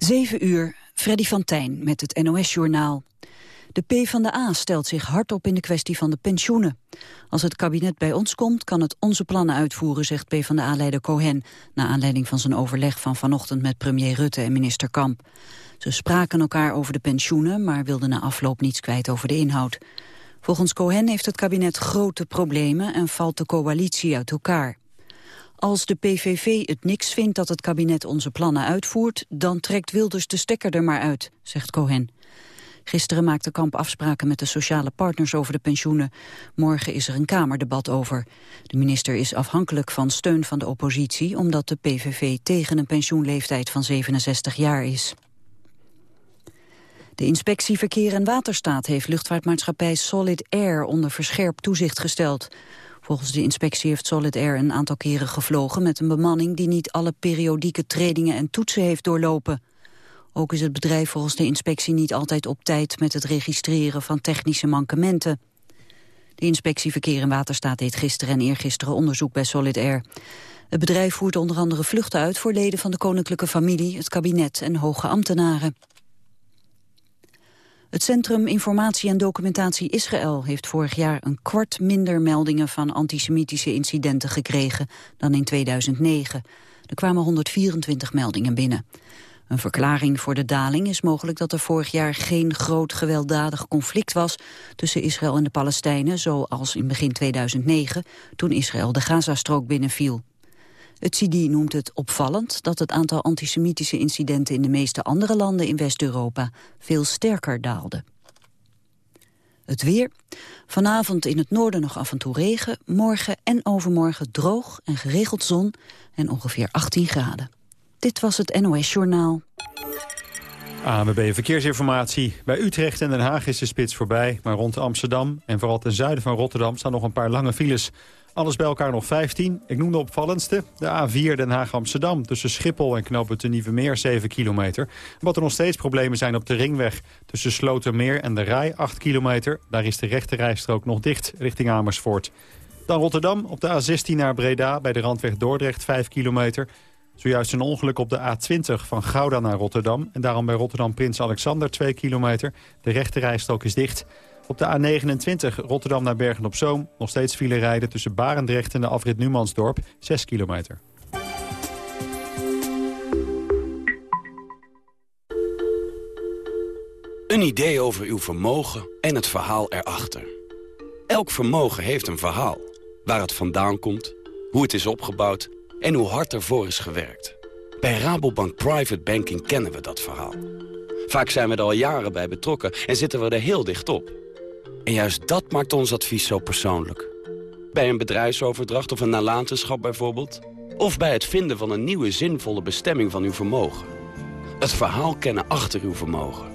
7 uur, Freddy van Tijn met het NOS-journaal. De PvdA stelt zich hard op in de kwestie van de pensioenen. Als het kabinet bij ons komt, kan het onze plannen uitvoeren, zegt PvdA-leider Cohen, na aanleiding van zijn overleg van vanochtend met premier Rutte en minister Kamp. Ze spraken elkaar over de pensioenen, maar wilden na afloop niets kwijt over de inhoud. Volgens Cohen heeft het kabinet grote problemen en valt de coalitie uit elkaar. Als de PVV het niks vindt dat het kabinet onze plannen uitvoert... dan trekt Wilders de stekker er maar uit, zegt Cohen. Gisteren maakte Kamp afspraken met de sociale partners over de pensioenen. Morgen is er een Kamerdebat over. De minister is afhankelijk van steun van de oppositie... omdat de PVV tegen een pensioenleeftijd van 67 jaar is. De inspectie Verkeer en Waterstaat heeft luchtvaartmaatschappij Solid Air onder verscherpt toezicht gesteld. Volgens de inspectie heeft Solid Air een aantal keren gevlogen met een bemanning die niet alle periodieke trainingen en toetsen heeft doorlopen. Ook is het bedrijf volgens de inspectie niet altijd op tijd met het registreren van technische mankementen. De inspectie Verkeer en Waterstaat deed gisteren en eergisteren onderzoek bij Solid Air. Het bedrijf voert onder andere vluchten uit voor leden van de koninklijke familie, het kabinet en hoge ambtenaren. Het Centrum Informatie en Documentatie Israël heeft vorig jaar een kwart minder meldingen van antisemitische incidenten gekregen dan in 2009. Er kwamen 124 meldingen binnen. Een verklaring voor de daling is mogelijk dat er vorig jaar geen groot gewelddadig conflict was tussen Israël en de Palestijnen, zoals in begin 2009, toen Israël de Gazastrook binnenviel. Het CD noemt het opvallend dat het aantal antisemitische incidenten in de meeste andere landen in West-Europa veel sterker daalde. Het weer. Vanavond in het noorden nog af en toe regen. Morgen en overmorgen droog en geregeld zon en ongeveer 18 graden. Dit was het NOS Journaal. ANWB Verkeersinformatie. Bij Utrecht en Den Haag is de spits voorbij. Maar rond Amsterdam en vooral ten zuiden van Rotterdam... staan nog een paar lange files. Alles bij elkaar nog 15. Ik noem de opvallendste. De A4 Den Haag-Amsterdam tussen Schiphol en knooppunt te Nieuwe Meer 7 kilometer. Wat er nog steeds problemen zijn op de ringweg tussen Slotermeer en de Rij 8 kilometer. Daar is de rechte rijstrook nog dicht richting Amersfoort. Dan Rotterdam op de A16 naar Breda bij de randweg Dordrecht 5 kilometer. Zojuist een ongeluk op de A20 van Gouda naar Rotterdam. En daarom bij Rotterdam Prins Alexander 2 kilometer. De rechte rijstrook is dicht. Op de A29 Rotterdam naar Bergen-op-Zoom nog steeds file rijden tussen Barendrecht en de afrit Numansdorp 6 kilometer. Een idee over uw vermogen en het verhaal erachter. Elk vermogen heeft een verhaal. Waar het vandaan komt, hoe het is opgebouwd en hoe hard ervoor is gewerkt. Bij Rabobank Private Banking kennen we dat verhaal. Vaak zijn we er al jaren bij betrokken en zitten we er heel dicht op. En juist dat maakt ons advies zo persoonlijk. Bij een bedrijfsoverdracht of een nalatenschap bijvoorbeeld. Of bij het vinden van een nieuwe zinvolle bestemming van uw vermogen. Het verhaal kennen achter uw vermogen.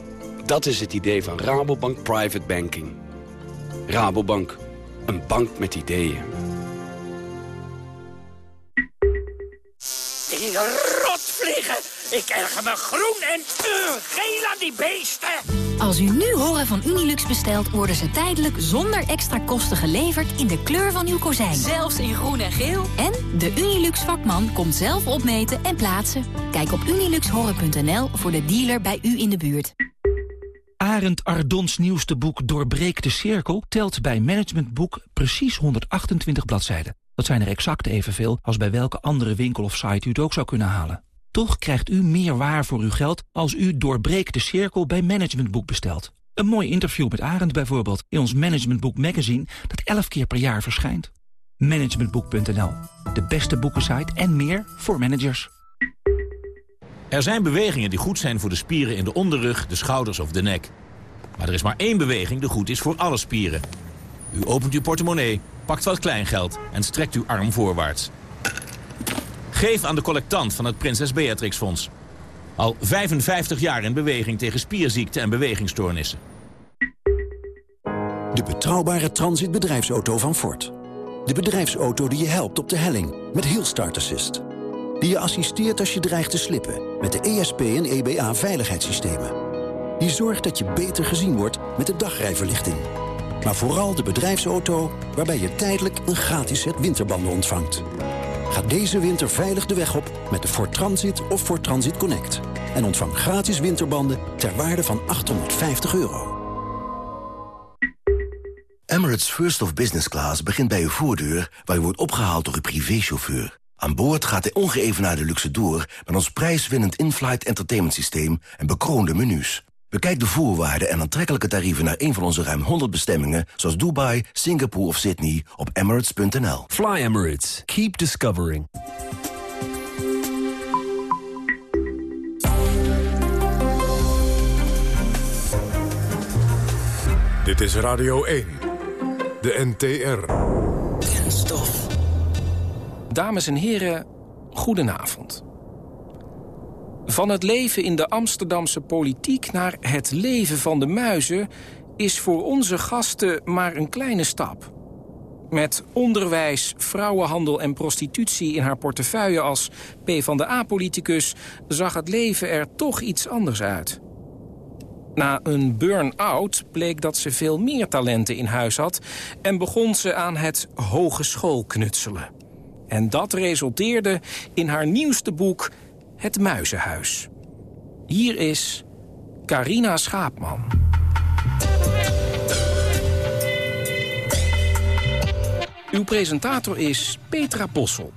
Dat is het idee van Rabobank Private Banking. Rabobank, een bank met ideeën. Die rotvliegen! Ik erger me groen en uh, geel aan die beesten! Als u nu horen van Unilux bestelt, worden ze tijdelijk zonder extra kosten geleverd in de kleur van uw kozijn. Zelfs in groen en geel. En de Unilux vakman komt zelf opmeten en plaatsen. Kijk op uniluxhoren.nl voor de dealer bij u in de buurt. Arend Ardons nieuwste boek Doorbreek de Cirkel telt bij Managementboek precies 128 bladzijden. Dat zijn er exact evenveel als bij welke andere winkel of site u het ook zou kunnen halen. Toch krijgt u meer waar voor uw geld als u Doorbreek de Cirkel bij Managementboek bestelt. Een mooi interview met Arend bijvoorbeeld in ons Managementboek magazine dat 11 keer per jaar verschijnt. Managementboek.nl, de beste boekensite en meer voor managers. Er zijn bewegingen die goed zijn voor de spieren in de onderrug, de schouders of de nek. Maar er is maar één beweging die goed is voor alle spieren. U opent uw portemonnee, pakt wat kleingeld en strekt uw arm voorwaarts. Geef aan de collectant van het Prinses Beatrix Fonds. Al 55 jaar in beweging tegen spierziekten en bewegingsstoornissen. De betrouwbare transitbedrijfsauto van Ford. De bedrijfsauto die je helpt op de helling met Hill Start Assist. Die je assisteert als je dreigt te slippen met de ESP en EBA veiligheidssystemen. Die zorgt dat je beter gezien wordt met de dagrijverlichting. Maar vooral de bedrijfsauto waarbij je tijdelijk een gratis set winterbanden ontvangt. Ga deze winter veilig de weg op met de Ford Transit of Ford Transit Connect. en ontvang gratis winterbanden ter waarde van 850 euro. Emirates First of Business Class begint bij uw voordeur... waar u wordt opgehaald door uw privéchauffeur. Aan boord gaat de ongeëvenaarde luxe door... met ons prijswinnend in-flight entertainment systeem en bekroonde menus. Bekijk de voorwaarden en aantrekkelijke tarieven naar een van onze ruim 100 bestemmingen... zoals Dubai, Singapore of Sydney op emirates.nl. Fly Emirates. Keep discovering. Dit is Radio 1. De NTR. Kenstof. Dames en heren, goedenavond. Van het leven in de Amsterdamse politiek naar het leven van de muizen... is voor onze gasten maar een kleine stap. Met onderwijs, vrouwenhandel en prostitutie in haar portefeuille als PvdA-politicus... zag het leven er toch iets anders uit. Na een burn-out bleek dat ze veel meer talenten in huis had... en begon ze aan het hogeschool knutselen. En dat resulteerde in haar nieuwste boek Het Muizenhuis. Hier is Carina Schaapman. Uw presentator is Petra Possel.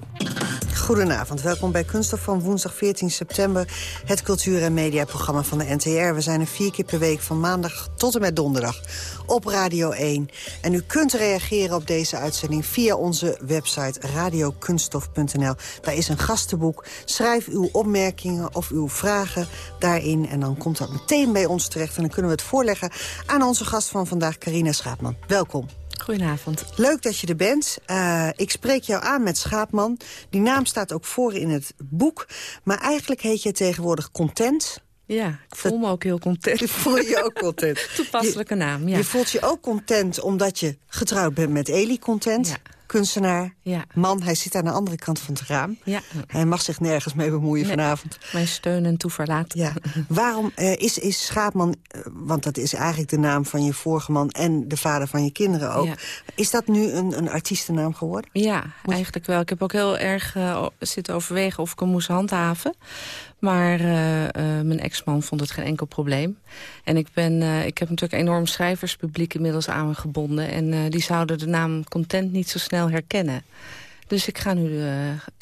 Goedenavond, welkom bij Kunststof van woensdag 14 september... het cultuur- en mediaprogramma van de NTR. We zijn er vier keer per week van maandag tot en met donderdag op Radio 1. En u kunt reageren op deze uitzending via onze website radiokunststof.nl. Daar is een gastenboek. Schrijf uw opmerkingen of uw vragen daarin... en dan komt dat meteen bij ons terecht... en dan kunnen we het voorleggen aan onze gast van vandaag, Carina Schaapman. Welkom. Goedenavond. Leuk dat je er bent. Uh, ik spreek jou aan met Schaapman. Die naam staat ook voor in het boek. Maar eigenlijk heet je tegenwoordig Content. Ja, ik voel me ook heel content. Je voel je ook content. Toepasselijke naam, ja. Je voelt je ook content omdat je getrouwd bent met Eli Content. Ja. Kunstenaar, Ja. man, hij zit aan de andere kant van het raam. Ja. Hij mag zich nergens mee bemoeien Nee. vanavond. Mijn steun en toeverlaat. Ja. Waarom eh, is, is Schaapman, eh, want dat is eigenlijk de naam van je vorige man... en de vader van je kinderen ook. Ja. Is dat nu een, een artiestennaam geworden? Ja, eigenlijk wel. Ik heb ook heel erg eh, zitten overwegen of ik hem moest handhaven. Maar eh, eh, mijn ex-man vond het geen enkel probleem. En ik, ben, eh, ik heb natuurlijk een enorm schrijverspubliek inmiddels aan me gebonden. En die zouden de naam Content niet zo snel herkennen. Dus ik ga nu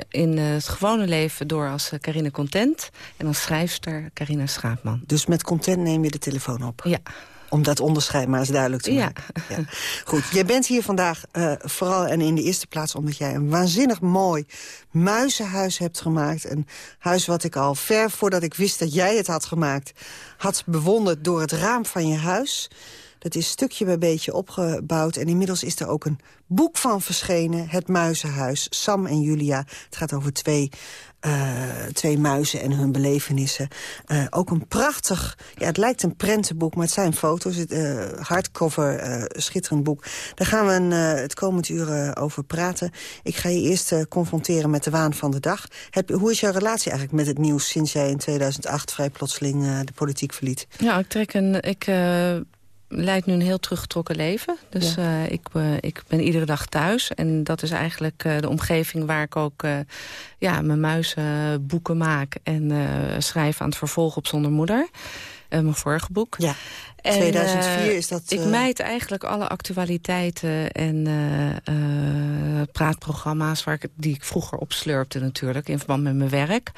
in het gewone leven door als Carine Content. En als schrijfster Carina Schaapman. Dus met Content neem je de telefoon op? Ja. Om dat onderscheid maar eens duidelijk te maken. Ja. Goed, jij bent hier vandaag eh, vooral en in de eerste plaats... omdat jij een waanzinnig mooi muizenhuis hebt gemaakt. Een huis wat ik al ver voordat ik wist dat jij het had gemaakt... had bewonderd door het raam van je huis. Dat is stukje bij beetje opgebouwd. En inmiddels is er ook een boek van verschenen. Het Muizenhuis, Sam en Julia. Het gaat over twee, twee muizen en hun belevenissen. Eh, ook een prachtig, ja, het lijkt een prentenboek, maar het zijn foto's. Het eh, hardcover, eh, schitterend boek. Daar gaan we een, eh, het komend uur eh, over praten. Ik ga je eerst eh, confronteren met de waan van de dag. Hoe is jouw relatie eigenlijk met het nieuws... sinds jij in 2008 vrij plotseling eh, de politiek verliet? Ja, ik trek een. Ik uh, leid nu een heel teruggetrokken leven. Dus Ja. uh, ik, uh, ik ben iedere dag thuis. En dat is eigenlijk uh, de omgeving waar ik ook ja, mijn muizenboeken maak. En schrijf aan het vervolg op Zonder Moeder. Mijn vorige boek. Ja. En, 2004 is dat... Ik mijd eigenlijk alle actualiteiten en praatprogramma's... Waar ik, die ik vroeger opslurpte natuurlijk, in verband met mijn werk.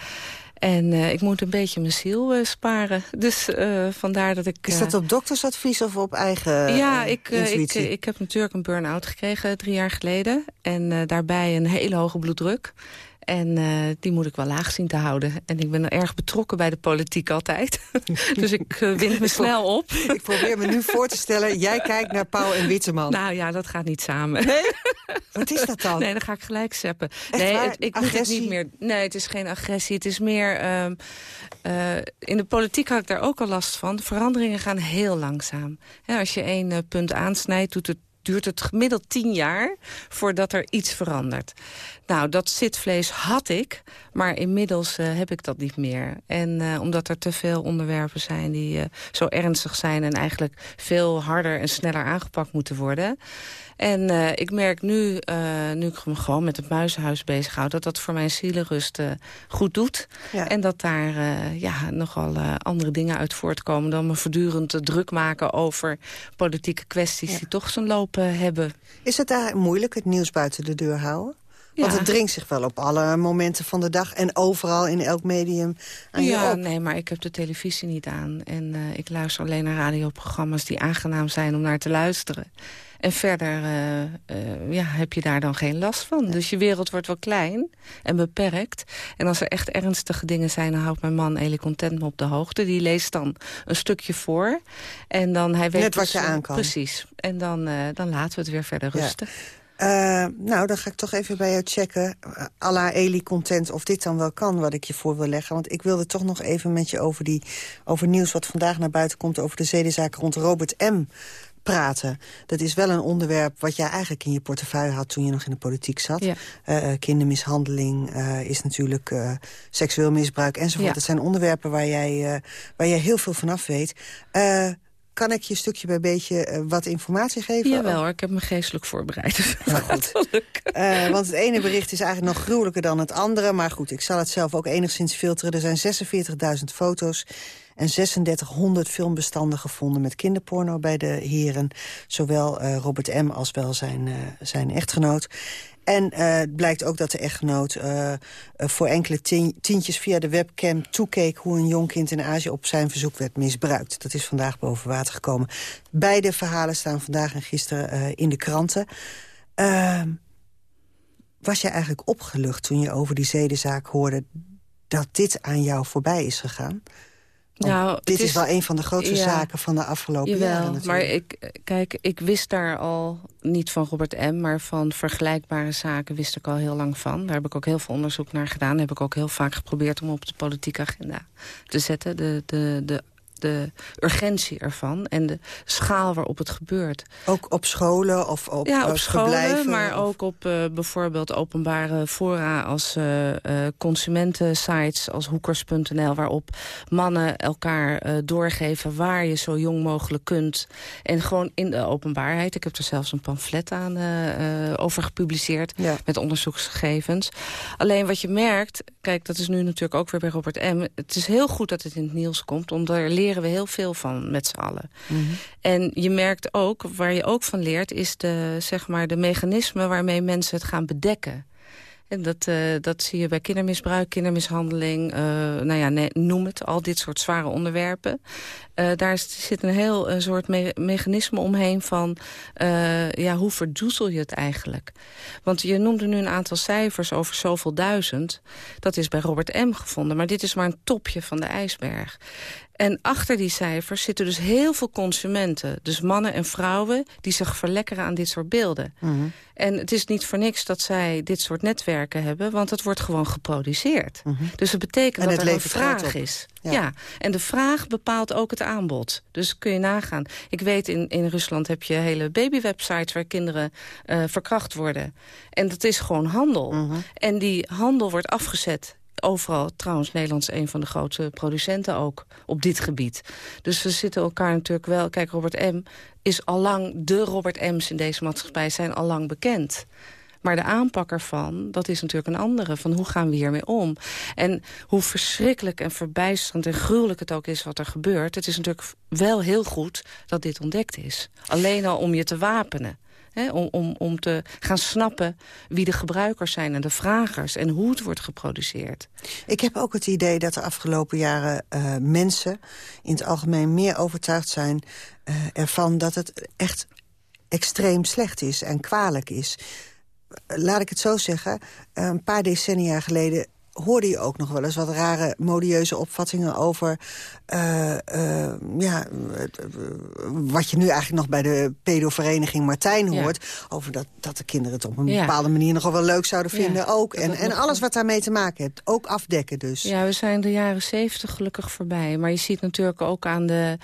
En uh, ik moet een beetje mijn ziel uh, sparen. Dus uh, vandaar dat ik... Is dat op doktersadvies of op eigen Ja, ik, ik, ik, heb natuurlijk een burn-out gekregen drie jaar geleden. En daarbij een hele hoge bloeddruk. En uh, die moet ik wel laag zien te houden. En ik ben erg betrokken bij de politiek altijd. dus ik uh, wind me snel op. ik probeer me nu voor te stellen, jij kijkt naar Pauw en Witteman. Nou ja, dat gaat niet samen. Nee? Wat is dat dan? Nee, dan ga ik gelijk zeppen. Echt nee, het, ik agressie? moet het niet meer. Nee, het is geen agressie. Het is meer. Uh, uh, in de politiek had ik daar ook al last van. De veranderingen gaan heel langzaam. Ja, als je één punt aansnijdt, doet het duurt het gemiddeld tien jaar voordat er iets verandert. Nou, dat zitvlees had ik, maar inmiddels uh, heb ik dat niet meer. En uh, omdat er te veel onderwerpen zijn die uh, zo ernstig zijn... en eigenlijk veel harder en sneller aangepakt moeten worden... En uh, ik merk nu, uh, nu ik me gewoon met het muizenhuis bezighoud... dat dat voor mijn zielenrust uh, goed doet. Ja. En dat daar ja, nogal andere dingen uit voortkomen... dan me voortdurend druk maken over politieke kwesties... Ja. die toch zijn lopen hebben. Is het daar moeilijk, het nieuws buiten de deur houden? Want het dringt zich wel op alle momenten van de dag... en overal in elk medium aan ja, je op. nee, maar ik heb de televisie niet aan. En ik luister alleen naar radioprogramma's die aangenaam zijn om naar te luisteren. En verder uh, uh, ja, heb je daar dan geen last van. Dus je wereld wordt wel klein en beperkt. En als er echt ernstige dingen zijn... dan houdt mijn man Eli Content me op de hoogte. Die leest dan een stukje voor. En dan hij weet Net wat je aan kan. Precies. En dan, uh, dan laten we het weer verder rusten. Ja. Nou, dan ga ik toch even bij jou checken, à la Eli Content, of dit dan wel kan wat ik je voor wil leggen. Want ik wilde toch nog even met je over, die, over nieuws wat vandaag naar buiten komt... over de zedenzaak rond Robert M praten. Dat is wel een onderwerp wat jij eigenlijk in je portefeuille had... toen je nog in de politiek zat. Ja. Uh, kindermishandeling uh, is natuurlijk uh, seksueel misbruik enzovoort. Ja. Dat zijn onderwerpen waar jij, waar jij heel veel vanaf weet. kan ik je stukje bij beetje wat informatie geven? Jawel hoor, ik heb me geestelijk voorbereid. Nou, goed. want het ene bericht is eigenlijk nog gruwelijker dan het andere. Maar goed, ik zal het zelf ook enigszins filteren. Er zijn 46.000 foto's en 3600 filmbestanden gevonden met kinderporno bij de heren. Zowel uh, Robert M. als wel zijn, uh, zijn echtgenoot. En uh, het blijkt ook dat de echtgenoot voor enkele tien, tientjes via de webcam toekeek... hoe een jong kind in Azië op zijn verzoek werd misbruikt. Dat is vandaag boven water gekomen. Beide verhalen staan vandaag en gisteren in de kranten. Ehm, was je eigenlijk opgelucht toen je over die zedenzaak hoorde... dat dit aan jou voorbij is gegaan? Nou, dit is, is, wel een van de grootste ja, zaken van de afgelopen jawel, jaren natuurlijk. Maar ik, kijk, ik wist daar al, niet van Robert M., maar van vergelijkbare zaken wist ik al heel lang van. Daar heb ik ook heel veel onderzoek naar gedaan. Daar heb ik ook heel vaak geprobeerd om op de politieke agenda te zetten. De, de, de de urgentie ervan en de schaal waarop het gebeurt. Ook op scholen of op Ja, op scholen, maar of... ook op uh, bijvoorbeeld openbare fora als uh, uh, consumentensites als hoekers.nl... waarop mannen elkaar doorgeven waar je zo jong mogelijk kunt. En gewoon in de openbaarheid. Ik heb er zelfs een pamflet aan over gepubliceerd ja. met onderzoeksgegevens. Alleen wat je merkt, kijk, dat is nu natuurlijk ook weer bij Robert M. Het is heel goed dat het in het nieuws komt, omdat er leren we heel veel van met z'n allen. Mm -hmm. En je merkt ook, waar je ook van leert... is de, zeg maar, de mechanismen waarmee mensen het gaan bedekken. En dat, uh, dat zie je bij kindermisbruik, kindermishandeling, uh, nou ja, nee, noem het, al dit soort zware onderwerpen. Uh, daar zit een heel een soort me mechanisme omheen van, ja, hoe verdoezel je het eigenlijk? Want je noemde nu een aantal cijfers over zoveel duizend. Dat is bij Robert M. gevonden, maar dit is maar een topje van de ijsberg. En achter die cijfers zitten dus heel veel consumenten. Dus mannen en vrouwen die zich verlekkeren aan dit soort beelden. Mm -hmm. En het is niet voor niks dat zij dit soort netwerken hebben... want het wordt gewoon geproduceerd. Mm -hmm. Dus het betekent en dat het er een vraag is. Ja. ja. en de vraag bepaalt ook het aanbod. Dus kun je nagaan. Ik weet, in, in Rusland heb je hele babywebsites... waar kinderen uh, verkracht worden. En dat is gewoon handel. Mm -hmm. En die handel wordt afgezet overal. Trouwens, Nederland is een van de grootste producenten ook op dit gebied. Dus we zitten elkaar natuurlijk wel... Kijk, Robert M. is allang... De Robert M's in deze maatschappij zijn allang bekend. Maar de aanpak ervan, dat is natuurlijk een andere. Van hoe gaan we hiermee om? En hoe verschrikkelijk en verbijsterend en gruwelijk het ook is wat er gebeurt... het is natuurlijk wel heel goed dat dit ontdekt is. Alleen al om je te wapenen. Om, om, om te gaan snappen wie de gebruikers zijn en de vragers... en hoe het wordt geproduceerd. Ik heb ook het idee dat de afgelopen jaren uh, mensen... in het algemeen meer overtuigd zijn uh, ervan dat het echt extreem slecht is en kwalijk is. Laat ik het zo zeggen, een paar decennia geleden hoorde je ook nog wel eens wat rare modieuze opvattingen over... Uh, uh, ja, wat je nu eigenlijk nog bij de pedovereniging Martijn hoort... over dat, dat de kinderen het op een bepaalde manier nogal wel leuk zouden vinden ook. En, en alles wat daarmee te maken heeft, ook afdekken dus. Ja, we zijn de jaren zeventig gelukkig voorbij. Maar je ziet natuurlijk ook aan de...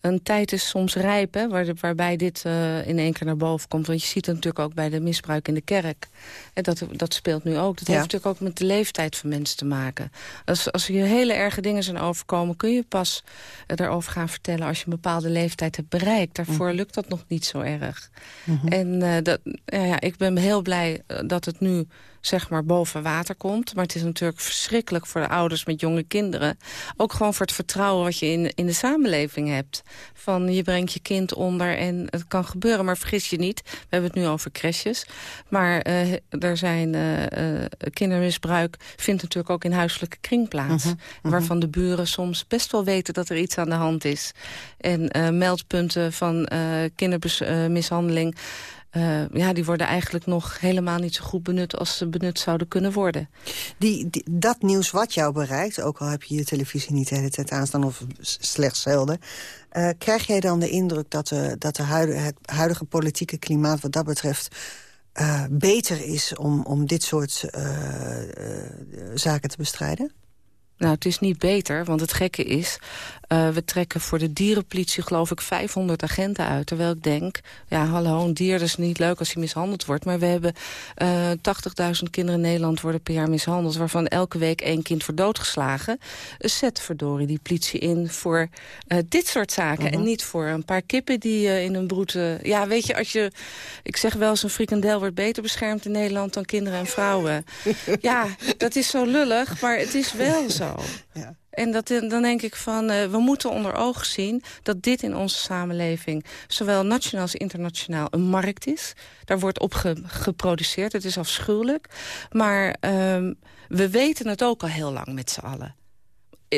Een tijd is soms rijp, hè, waar, waarbij dit uh, in één keer naar boven komt. Want je ziet het natuurlijk ook bij de misbruik in de kerk. En dat, dat speelt nu ook. Dat heeft natuurlijk ook met de leeftijd van mensen te maken. Als, als je hele erge dingen zijn overkomen... kun je pas erover gaan vertellen als je een bepaalde leeftijd hebt bereikt. Daarvoor mhm. lukt dat nog niet zo erg. Mhm. En uh, dat, ja, ja, ik ben heel blij eh, dat het nu zeg maar boven water komt. Maar het is natuurlijk verschrikkelijk voor de ouders met jonge kinderen. Ook gewoon voor het vertrouwen wat je in, in de samenleving hebt. Van je brengt je kind onder en het kan gebeuren. Maar vergis je niet, we hebben het nu over crèches. Maar uh, er zijn uh, uh, kindermisbruik vindt natuurlijk ook in huiselijke kring plaats. Mhm, mhm. Waarvan de buren soms best wel weten dat er iets aan de hand is. En meldpunten van kindermishandeling uh, ja, die worden eigenlijk nog helemaal niet zo goed benut... als ze benut zouden kunnen worden. Die, dat nieuws wat jou bereikt, ook al heb je je televisie niet de hele tijd aanstaan... of slechts zelden, uh, krijg jij dan de indruk dat, de, dat de huidige, het huidige politieke klimaat wat dat betreft... Uh, beter is om, om dit soort zaken te bestrijden? Nou, het is niet beter, want het gekke is... Uh, we trekken voor de dierenpolitie geloof ik 500 agenten uit. Terwijl ik denk, ja hallo, een dier is niet leuk als hij mishandeld wordt. Maar we hebben uh, eh, 80.000 kinderen in Nederland worden per jaar mishandeld. Waarvan elke week één kind wordt doodgeslagen. Zet verdorie die politie in voor uh, dit soort zaken. En mhm. niet voor een paar kippen die in een broed... ja, weet je, als je... Ik zeg wel eens, een frikandel wordt beter beschermd in Nederland dan kinderen en vrouwen. ja, dat is zo lullig, maar het is wel zo. Ja. En dat, dan denk ik van, uh, we moeten onder ogen zien... dat dit in onze samenleving, zowel nationaal als internationaal, een markt is. Daar wordt op geproduceerd, het is afschuwelijk. Maar um, we weten het ook al heel lang met z'n allen.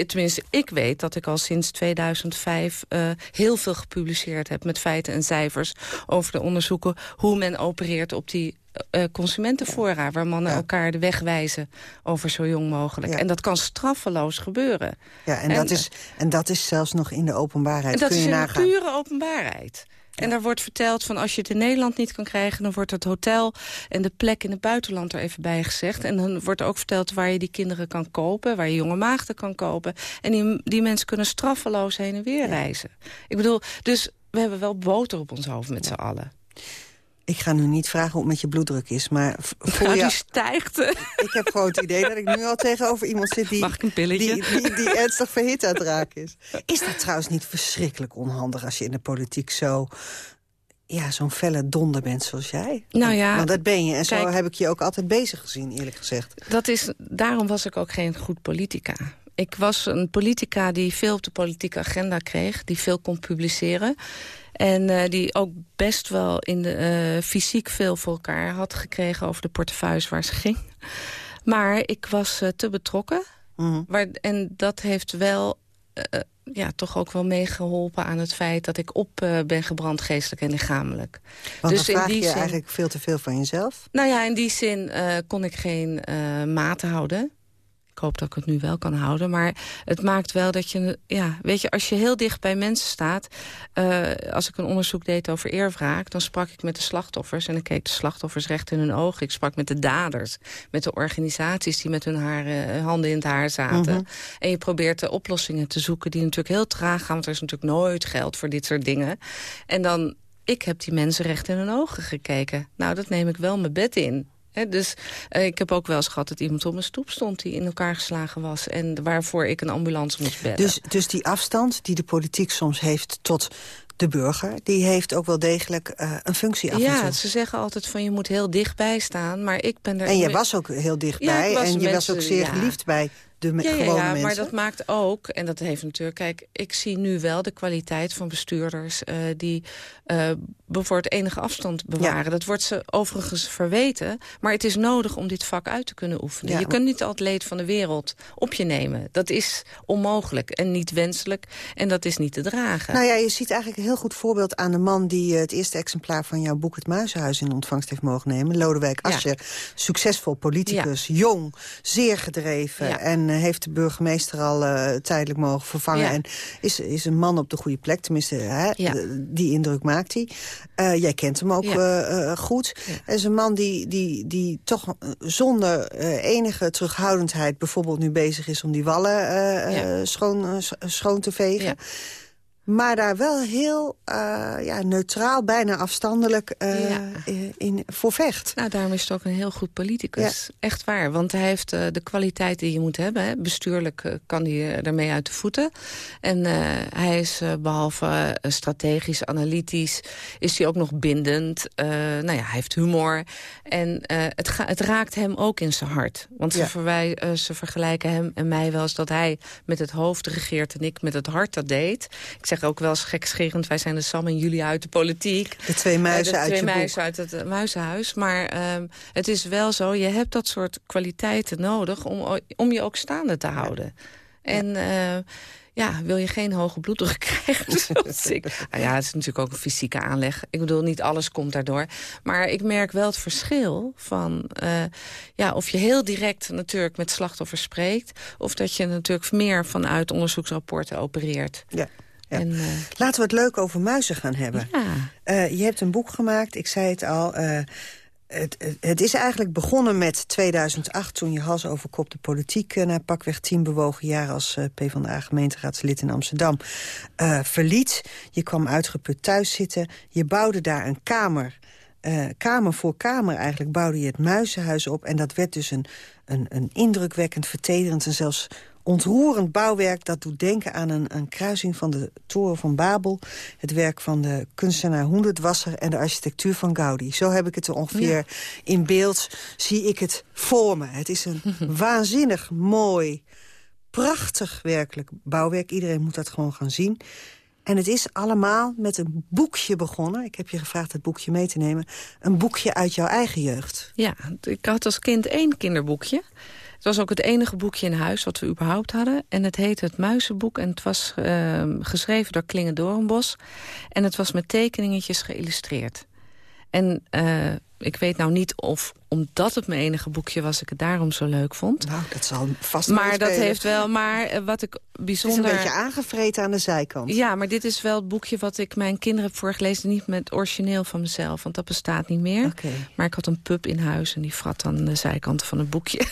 Tenminste, ik weet dat ik al sinds 2005 uh, eh, heel veel gepubliceerd heb... met feiten en cijfers over de onderzoeken... hoe men opereert op die uh, consumentenfora... waar mannen elkaar de weg wijzen over zo jong mogelijk. En dat kan straffeloos gebeuren. Ja, en, dat is, en dat is zelfs nog in de openbaarheid. En dat Kun je is in nagaan. de pure openbaarheid. En daar wordt verteld van als je het in Nederland niet kan krijgen... dan wordt het hotel en de plek in het buitenland er even bij gezegd. En dan wordt ook verteld waar je die kinderen kan kopen... waar je jonge maagden kan kopen. En die, die mensen kunnen straffeloos heen en weer reizen. Ik bedoel, dus we hebben wel boter op ons hoofd met z'n allen. Ik ga nu niet vragen hoe het met je bloeddruk is, maar... Voel je... die stijgt. Ik heb gewoon het idee dat ik nu al tegenover iemand zit die... Mag ik een pilletje? Die, die, die ernstig verhit aan het raken is. Is dat trouwens niet verschrikkelijk onhandig als je in de politiek zo... Ja, zo'n felle donder bent zoals jij. Nou ja, Want dat ben je. En zo heb ik je ook altijd bezig gezien, eerlijk gezegd. Dat is, daarom was ik ook geen goed politica. Ik was een politica die veel op de politieke agenda kreeg. Die veel kon publiceren. En uh, die ook best wel in de, uh, fysiek veel voor elkaar had gekregen... over de portefeuilles waar ze ging. Maar ik was uh, te betrokken. Mm. Waar, en dat heeft wel ja, toch ook wel meegeholpen aan het feit... dat ik op ben gebrand geestelijk en lichamelijk. Want dus dan vraag in die je zin, eigenlijk veel te veel van jezelf? Nou ja, in die zin kon ik geen maat houden. Ik hoop dat ik het nu wel kan houden. Maar het maakt wel dat je... Ja, weet je, als je heel dicht bij mensen staat... Uh, als ik een onderzoek deed over eerwraak... dan sprak ik met de slachtoffers. En ik keek de slachtoffers recht in hun ogen. Ik sprak met de daders. Met de organisaties die met hun haar, uh, handen in het haar zaten. Mhm. En je probeert de oplossingen te zoeken... die natuurlijk heel traag gaan. Want er is natuurlijk nooit geld voor dit soort dingen. En dan... Ik heb die mensen recht in hun ogen gekeken. Nou, dat neem ik wel mijn bed in dus uh, ik heb ook wel eens gehad dat iemand op mijn stoep stond... die in elkaar geslagen was en waarvoor ik een ambulance moest bellen. Dus, dus die afstand die de politiek soms heeft tot de burger... die heeft ook wel degelijk uh, een functie af Ja, ze zeggen altijd van je moet heel dichtbij staan, maar ik ben er... En je was ook heel dichtbij ja, en je was ook zeer geliefd bij de me ja, ja, gewone ja, mensen. maar dat maakt ook, en dat heeft natuurlijk... Kijk, ik zie nu wel de kwaliteit van bestuurders... eh, die eh bijvoorbeeld enige afstand bewaren. Dat wordt ze overigens verweten. Maar het is nodig om dit vak uit te kunnen oefenen. Je kunt niet al het leed van de wereld op je nemen. Dat is onmogelijk en niet wenselijk. En dat is niet te dragen. Nou ja, je ziet eigenlijk een heel goed voorbeeld aan de man... die eh, het eerste exemplaar van jouw boek Het Muizenhuis in ontvangst heeft mogen nemen. Lodewijk. Asscher, succesvol politicus, jong, zeer gedreven... En heeft de burgemeester al eh, tijdelijk mogen vervangen. Ja. En is, is een man op de goede plek, tenminste, hè, Ja. eh, die indruk maakt hij. Eh, jij kent hem ook Ja. eh, eh, goed. Hij is een man die, die, die toch eh, zonder eh, enige terughoudendheid... bijvoorbeeld nu bezig is om die wallen eh, eh, schoon, eh, schoon te vegen. Maar daar wel heel eh, ja, neutraal, bijna afstandelijk eh, Ja. in, voor vecht. Nou, daarom is het ook een heel goed politicus. Echt waar, want hij heeft eh, de kwaliteit die je moet hebben. Hè. Bestuurlijk eh, kan hij eh, ermee uit de voeten. En eh, hij is eh, behalve eh, strategisch, analytisch... is hij ook nog bindend. Eh, nou ja, hij heeft humor. En eh, het, ga- het raakt hem ook in zijn hart. Want Ja. ze, eh, ze vergelijken hem en mij wel eens dat hij met het hoofd regeert... en ik met het hart dat deed. Ik zeg ook wel eens gekscherend... wij zijn de Sam en Julia uit de politiek. De twee muizen Eh, de uit twee je boek. muizen uit het eh, muizenhuis. Maar ehm, het is wel zo, je hebt dat soort kwaliteiten nodig... om, om je ook staande te houden. En eh, ja, wil je geen hoge bloeddruk krijgen zoals ik... Nou ja, het is natuurlijk ook een fysieke aanleg. Ik bedoel, niet alles komt daardoor. Maar ik merk wel het verschil van... ja, of je heel direct natuurlijk met slachtoffers spreekt... of dat je natuurlijk meer vanuit onderzoeksrapporten opereert. Ja. Ja. En, eh, Laten we het leuk over muizen gaan hebben. ja. Eh, je hebt een boek gemaakt, ik zei het al... eh, het, het- is eigenlijk begonnen met 2008... toen je hals over kop de politiek na pakweg tien bewogen jaar... als PvdA-gemeenteraadslid in Amsterdam verliet. Je kwam uitgeput thuis zitten. Je bouwde daar een kamer... kamer voor kamer eigenlijk bouwde je het muizenhuis op. En dat werd dus een, een, een indrukwekkend, vertederend en zelfs ontroerend bouwwerk. Dat doet denken aan een, een kruising van de Toren van Babel... het werk van de kunstenaar Hoenderdwasser en de architectuur van Gaudi. Zo heb ik het er ongeveer in beeld, zie ik het voor me. Het is een waanzinnig mooi, prachtig werkelijk bouwwerk. Iedereen moet dat gewoon gaan zien. En het is allemaal met een boekje begonnen. Ik heb je gevraagd het boekje mee te nemen. Een boekje uit jouw eigen jeugd. Ja, ik had als kind één kinderboekje. Het was ook het enige boekje in huis wat we überhaupt hadden. En het heette Het Muizenboek en het was eh, geschreven door Klinge Doornbos. En het was met tekeningetjes geïllustreerd. En eh, ik weet nou niet of, omdat het mijn enige boekje was... ik het daarom zo leuk vond. Nou, dat zal vast Maar dat heeft wel, maar eh, wat ik Het is bijzonder... een beetje aangevreten aan de zijkant. Ja, maar dit is wel het boekje wat ik mijn kinderen heb voorgelezen. Niet met origineel van mezelf, want dat bestaat niet meer. Maar ik had een pup in huis en die frat dan de zijkanten van het boekje.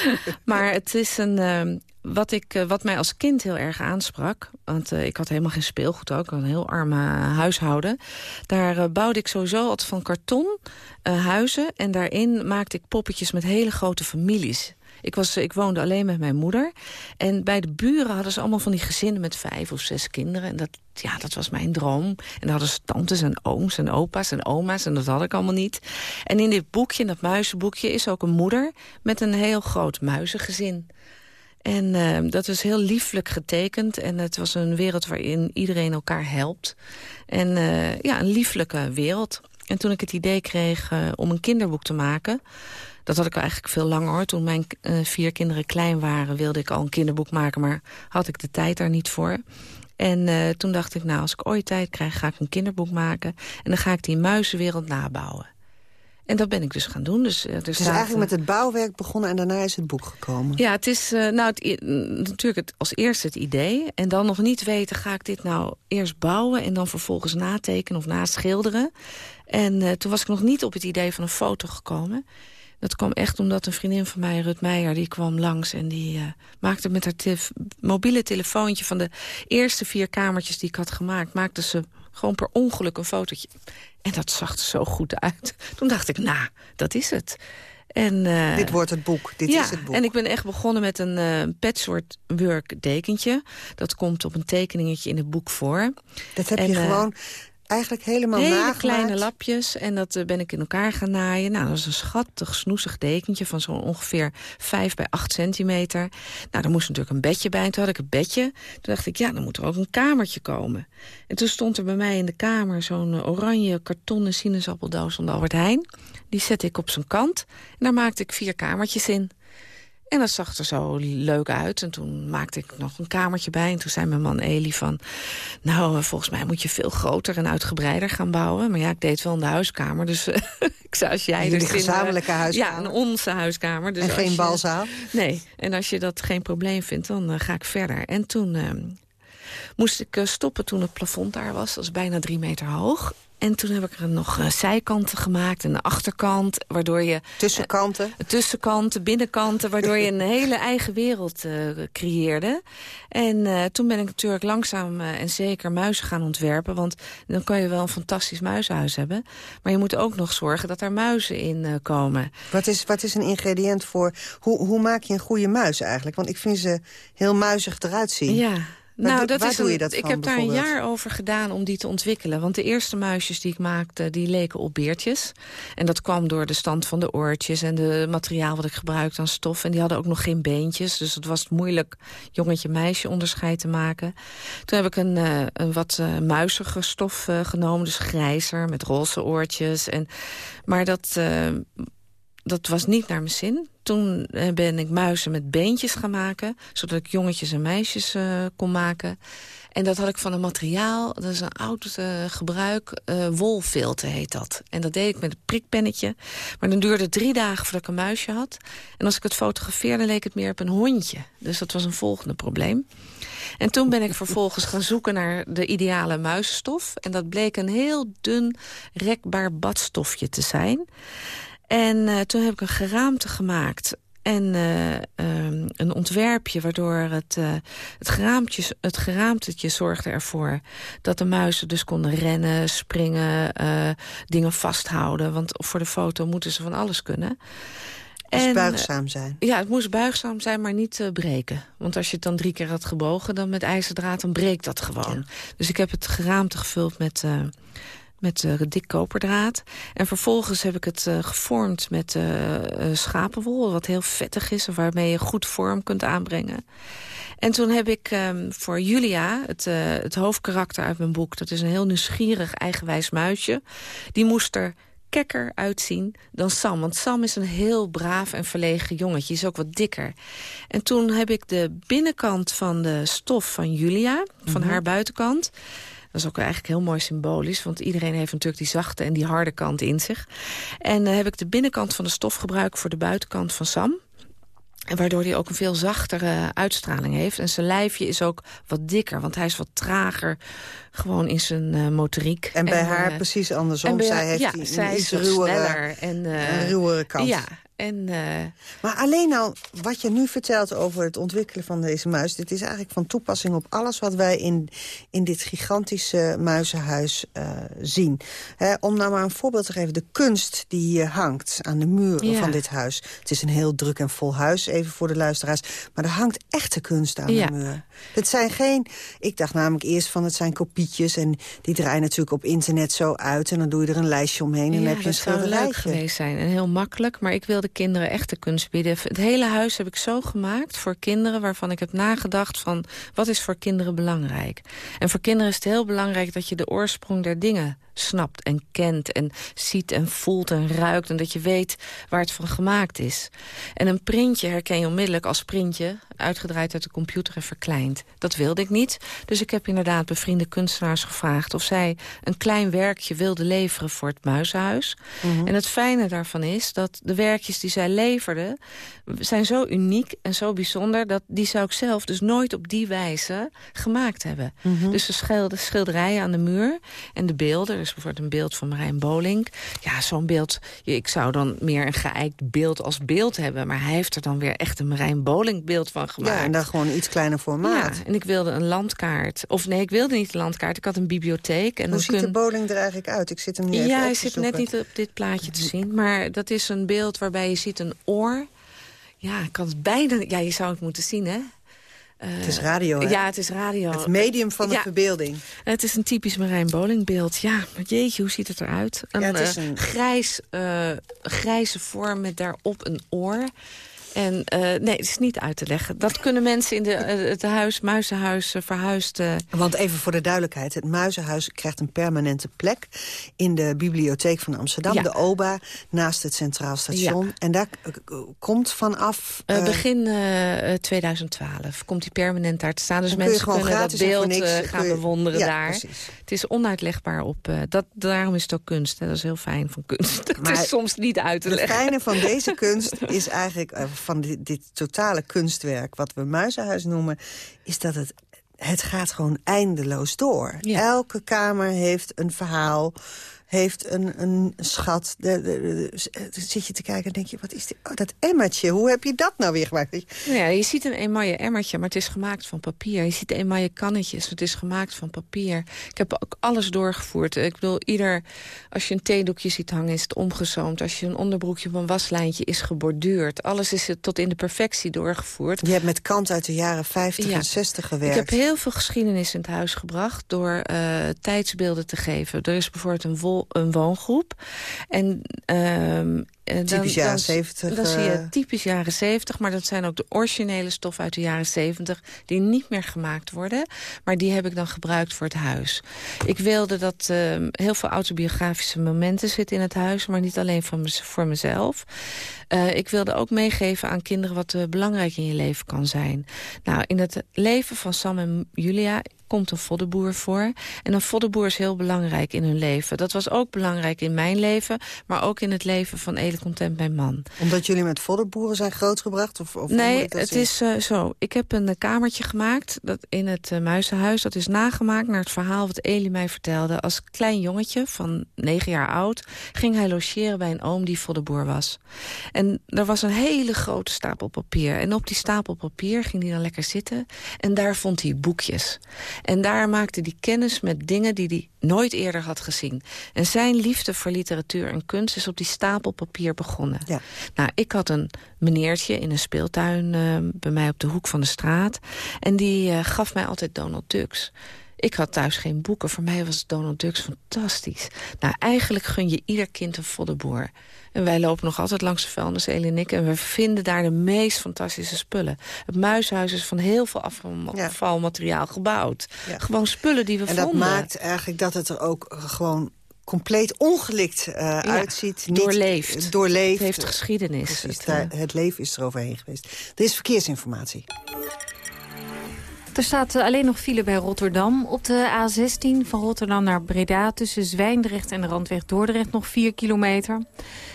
maar het is een... ehm, wat, ik, eh, wat mij als kind heel erg aansprak... want eh, ik had helemaal geen speelgoed ook, een heel arme huishouden... daar bouwde ik sowieso altijd van karton eh, huizen... en daarin maakte ik poppetjes met hele grote families... Ik, was, ik woonde alleen met mijn moeder. En bij de buren hadden ze allemaal van die gezinnen met vijf of zes kinderen. En dat, ja, dat was mijn droom. En dan hadden ze tantes en ooms en opa's en oma's. En dat had ik allemaal niet. En in dit boekje, in dat muizenboekje, is ook een moeder... met een heel groot muizengezin. En eh, dat was heel lieflijk getekend. En het was een wereld waarin iedereen elkaar helpt. En eh, ja, een lieflijke wereld. En toen ik het idee kreeg eh, om een kinderboek te maken... dat had ik eigenlijk veel langer hoor. Toen mijn eh, vier kinderen klein waren wilde ik al een kinderboek maken... maar had ik de tijd daar niet voor. En eh, toen dacht ik, nou, als ik ooit tijd krijg, ga ik een kinderboek maken. En dan ga ik die muizenwereld nabouwen. En dat ben ik dus gaan doen. Dus, er Het is staat, eigenlijk met het bouwwerk begonnen en daarna is het boek gekomen. ja, het is nou, het, natuurlijk het, als eerste het idee. En dan nog niet weten, ga ik dit nou eerst bouwen... en dan vervolgens natekenen of naschilderen. En eh, toen was ik nog niet op het idee van een foto gekomen. Dat kwam echt omdat een vriendin van mij, Rut Meijer... die kwam langs en die eh, maakte met haar mobiele telefoontje... van de eerste vier kamertjes die ik had gemaakt... maakte ze gewoon per ongeluk een fotootje. En dat zag er zo goed uit. Toen dacht ik, nou, dat is het. En, eh, Dit wordt het boek, dit ja, is het boek. en ik ben echt begonnen met een eh patchwork dekentje. Dat komt op een tekeningetje in het boek voor. Dat heb En, je gewoon eigenlijk helemaal Hele nagemaakt? kleine lapjes en dat eh, ben ik in elkaar gaan naaien. Nou, dat is een schattig, snoezig dekentje van zo'n ongeveer 5 bij 8 centimeter. Nou, daar moest natuurlijk een bedje bij. En toen had ik het bedje. Toen dacht ik, ja, dan moet er ook een kamertje komen. En toen stond er bij mij in de kamer zo'n eh, oranje kartonnen sinaasappeldoos van de Albert Heijn. Die zette ik op zijn kant en daar maakte ik vier kamertjes in. En dat zag er zo leuk uit. En toen maakte ik nog een kamertje bij. En toen zei mijn man Eli van... nou, eh, volgens mij moet je veel groter en uitgebreider gaan bouwen. Maar ja, ik deed wel in de huiskamer. Dus eh, ik zei, als jij Jullie gezamenlijke huiskamer? Ja, in onze huiskamer. Dus En geen je- balzaal? Nee, en als je dat geen probleem vindt, dan eh, ga ik verder. En toen eh, moest ik stoppen toen het plafond daar was. Dat was bijna drie meter hoog. En toen heb ik er nog eh, zijkanten gemaakt en de achterkant, waardoor je... Tussenkanten? tussenkanten, binnenkkanten, waardoor je een hele eigen wereld eh, creëerde. En eh, toen ben ik natuurlijk langzaam eh, en zeker muizen gaan ontwerpen. Want dan kan je wel een fantastisch muizenhuis hebben. Maar je moet ook nog zorgen dat er muizen in eh, komen. Wat is, wat is een ingrediënt voor... Hoe, hoe maak je een goede muis eigenlijk? Want ik vind ze heel muizig eruit zien. Ja. Waar nou, dat waar is doe je dat Ik van, heb daar een jaar over gedaan om die te ontwikkelen. Want de eerste muisjes die ik maakte, die leken op beertjes. En dat kwam door de stand van de oortjes en de materiaal wat ik gebruikte aan stof. En die hadden ook nog geen beentjes. Dus het was moeilijk jongetje-meisje onderscheid te maken. Toen heb ik een, eh, een wat muizige stof eh, genomen. Dus grijzer met roze oortjes. En, maar dat... dat was niet naar mijn zin. Toen eh, ben ik muizen met beentjes gaan maken... zodat ik jongetjes en meisjes eh, kon maken. En dat had ik van een materiaal, dat is een oud eh, gebruik... wolfilter heet dat. En dat deed ik met een prikpennetje. Maar dan duurde het drie dagen voordat ik een muisje had. En als ik het fotografeerde, leek het meer op een hondje. Dus dat was een volgende probleem. En toen ben ik vervolgens gaan zoeken naar de ideale muizenstof. En dat bleek een heel dun, rekbaar badstofje te zijn... En eh, toen heb ik een geraamte gemaakt en eh, ehm, een ontwerpje waardoor het, eh, het, geraampje, het geraamtetje zorgde ervoor... dat de muizen dus konden rennen, springen, dingen vasthouden. Want voor de foto moeten ze van alles kunnen. Dus En, buigzaam zijn. Ja, het moest buigzaam zijn, maar niet breken. Want als je het dan drie keer had gebogen, dan met ijzerdraad, dan breekt dat gewoon. Dus ik heb het geraamte gevuld met, met eh, dik koperdraad. En vervolgens heb ik het eh, gevormd met eh, schapenwol, wat heel vettig is... en waarmee je goed vorm kunt aanbrengen. En toen heb ik ehm, voor Julia, het, het hoofdkarakter uit mijn boek... dat is een heel nieuwsgierig, eigenwijs muisje... die moest er kekker uitzien dan Sam. Want Sam is een heel braaf en verlegen jongetje. Is ook wat dikker. En toen heb ik de binnenkant van de stof van Julia, van Mhm. haar buitenkant... Dat is ook eigenlijk heel mooi symbolisch, want iedereen heeft natuurlijk die zachte en die harde kant in zich. En eh, heb ik de binnenkant van de stof gebruikt voor de buitenkant van Sam. En waardoor hij ook een veel zachtere uitstraling heeft. En zijn lijfje is ook wat dikker, want hij is wat trager gewoon in zijn eh, motoriek. En bij haar eh, precies andersom. bij zij heeft ja, die- een zij is wat ruwere, sneller en, eh, ruwere kant. Ja, en... eh, Maar alleen al wat je nu vertelt over het ontwikkelen van deze muis... dit is eigenlijk van toepassing op alles wat wij in, in dit gigantische muizenhuis eh, zien. Om nou maar een voorbeeld te geven. De kunst die hier hangt aan de muren Ja. van dit huis. Het is een heel druk en vol huis, even voor de luisteraars. Maar er hangt echte kunst aan Ja. de muur. Het zijn geen... Ik dacht namelijk eerst van het zijn kopietjes... en die draaien natuurlijk op internet zo uit... en dan doe je er een lijstje omheen en dan heb je een dat zou leuk schilderijtje. geweest zijn en heel makkelijk. Maar ik wilde kinderen echte kunst bieden. Het hele huis heb ik zo gemaakt voor kinderen... waarvan ik heb nagedacht van wat is voor kinderen belangrijk. En voor kinderen is het heel belangrijk dat je de oorsprong der dingen snapt en kent... en ziet en voelt en ruikt en dat je weet waar het van gemaakt is. En een printje herken je onmiddellijk als printje... uitgedraaid uit de computer en verkleind. Dat wilde ik niet. Dus ik heb inderdaad bevriende kunstenaars gevraagd... of zij een klein werkje wilden leveren voor het muizenhuis. Mhm. En het fijne daarvan is dat de werkjes die zij leverden... zijn zo uniek en zo bijzonder... dat die zou ik zelf dus nooit op die wijze gemaakt hebben. Mhm. Dus de schilder- schilderijen aan de muur en de beelden... is bijvoorbeeld een beeld van Marijn Bolink. Ja, zo'n beeld... Ik zou dan meer een geëikt beeld als beeld hebben... maar hij heeft er dan weer echt een Marijn Bolink beeld van gemaakt. Ja, en dan gewoon iets kleiner formaat. Ja, en ik wilde een landkaart. Of nee, ik wilde niet een landkaart. Ik had een bibliotheek. En Hoe ziet de kun... bowling er eigenlijk uit? Ik zit hem nu Ja, hij zit net niet op dit plaatje te zien. Maar dat is een beeld waarbij je ziet een oor. Ja, ik kan het bijna... Ja, je zou het moeten zien, hè? Het is radio, hè? Ja, het is radio. Het medium van de Ja. verbeelding. Het is een typisch Marijn Bolingbeeld. Ja, jeetje, hoe ziet het eruit? Een, Ja, het is eh, een- grijs, eh, grijze vorm met daarop een oor. En eh, nee, het is niet uit te leggen. Dat kunnen mensen in de, eh, het huis, muizenhuis, eh, verhuisd... Want even voor de duidelijkheid, het Muizenhuis krijgt een permanente plek... in de bibliotheek van Amsterdam, Ja. de OBA, naast het Centraal Station. Ja. En daar komt vanaf... begin eh, eh, 2012 komt die permanent daar te staan. Dus kun mensen kunnen dat beeld niks, gaan je- bewonderen Ja, daar. precies. Het is onuitlegbaar op... dat, daarom is het ook kunst. Hè. Dat is heel fijn van kunst. Het Maar is soms niet uit te Het leggen. fijne van deze kunst is eigenlijk, van dit, dit totale kunstwerk... wat we Muizenhuis noemen, is dat het, het gaat gewoon eindeloos door. Elke kamer heeft een verhaal, heeft een, een schat. De, de, de- de- zit je te kijken en denk je, wat is dit? Oh, dat emmertje, hoe heb je dat nou weer gemaakt? Nou ja, je ziet een emaille emmertje, maar het is gemaakt van papier. Je ziet emaille kannetjes, het is gemaakt van papier. Ik heb ook alles doorgevoerd. Ik bedoel, ieder, als je een theedoekje ziet hangen, is het omgezoomd. Als je een onderbroekje op een waslijntje is geborduurd. Alles is tot in de perfectie doorgevoerd. Je hebt met kant uit de jaren 50 Ja. en 60 Ik gewerkt. heb heel veel geschiedenis in het huis gebracht door eh, tijdsbeelden te geven. Er is bijvoorbeeld een, een woongroep. En, ehm, eh, dan, Typisch jaren 70, Dan zie eh. je typisch jaren 70, maar dat zijn ook de originele stoffen uit de jaren 70... die niet meer gemaakt worden, maar die heb ik dan gebruikt voor het huis. Ik wilde dat ehm, heel veel autobiografische momenten zitten in het huis... maar niet alleen van mez- voor mezelf. Eh, ik wilde ook meegeven aan kinderen wat eh, belangrijk in je leven kan zijn. Nou, in het leven van Sam en Julia komt een voddenboer voor. En een voddenboer is heel belangrijk in hun leven. Dat was ook belangrijk in mijn leven, maar ook in het leven van Ele Content, mijn man. Omdat jullie met voddenboeren zijn grootgebracht? Of, of Nee, het zien? is eh, zo. Ik heb een eh, kamertje gemaakt dat in het eh, Muizenhuis. Dat is nagemaakt naar het verhaal wat Elie mij vertelde. Als klein jongetje van negen jaar oud... ging hij logeren bij een oom die voddenboer was. En er was een hele grote stapel papier. En op die stapel papier ging hij dan lekker zitten. En daar vond hij boekjes. En daar maakte hij kennis met dingen die hij nooit eerder had gezien. En zijn liefde voor literatuur en kunst is op die stapel papier begonnen. Nou, ik had een meneertje in een speeltuin eh, bij mij op de hoek van de straat. En die eh, gaf mij altijd Donald Ducks. Ik had thuis geen boeken. Voor mij was Donald Ducks fantastisch. Nou, eigenlijk gun je ieder kind een voddenboer. En wij lopen nog altijd langs de vuilnis, Elie en ik... en we vinden daar de meest fantastische spullen. Het muishuis is van heel veel afval- afvalmateriaal gebouwd. Gewoon spullen die we En vonden. dat maakt eigenlijk dat het er ook gewoon compleet ongelikt eh, uitziet. Niet- doorleefd. Doorleefd. Het heeft geschiedenis. Precies, Het, daar- eh, het leven is er overheen geweest. Er is verkeersinformatie. Er staat eh, alleen nog file bij Rotterdam. Op de A16 van Rotterdam naar Breda... tussen Zwijndrecht en de Randweg Dordrecht nog 4 kilometer.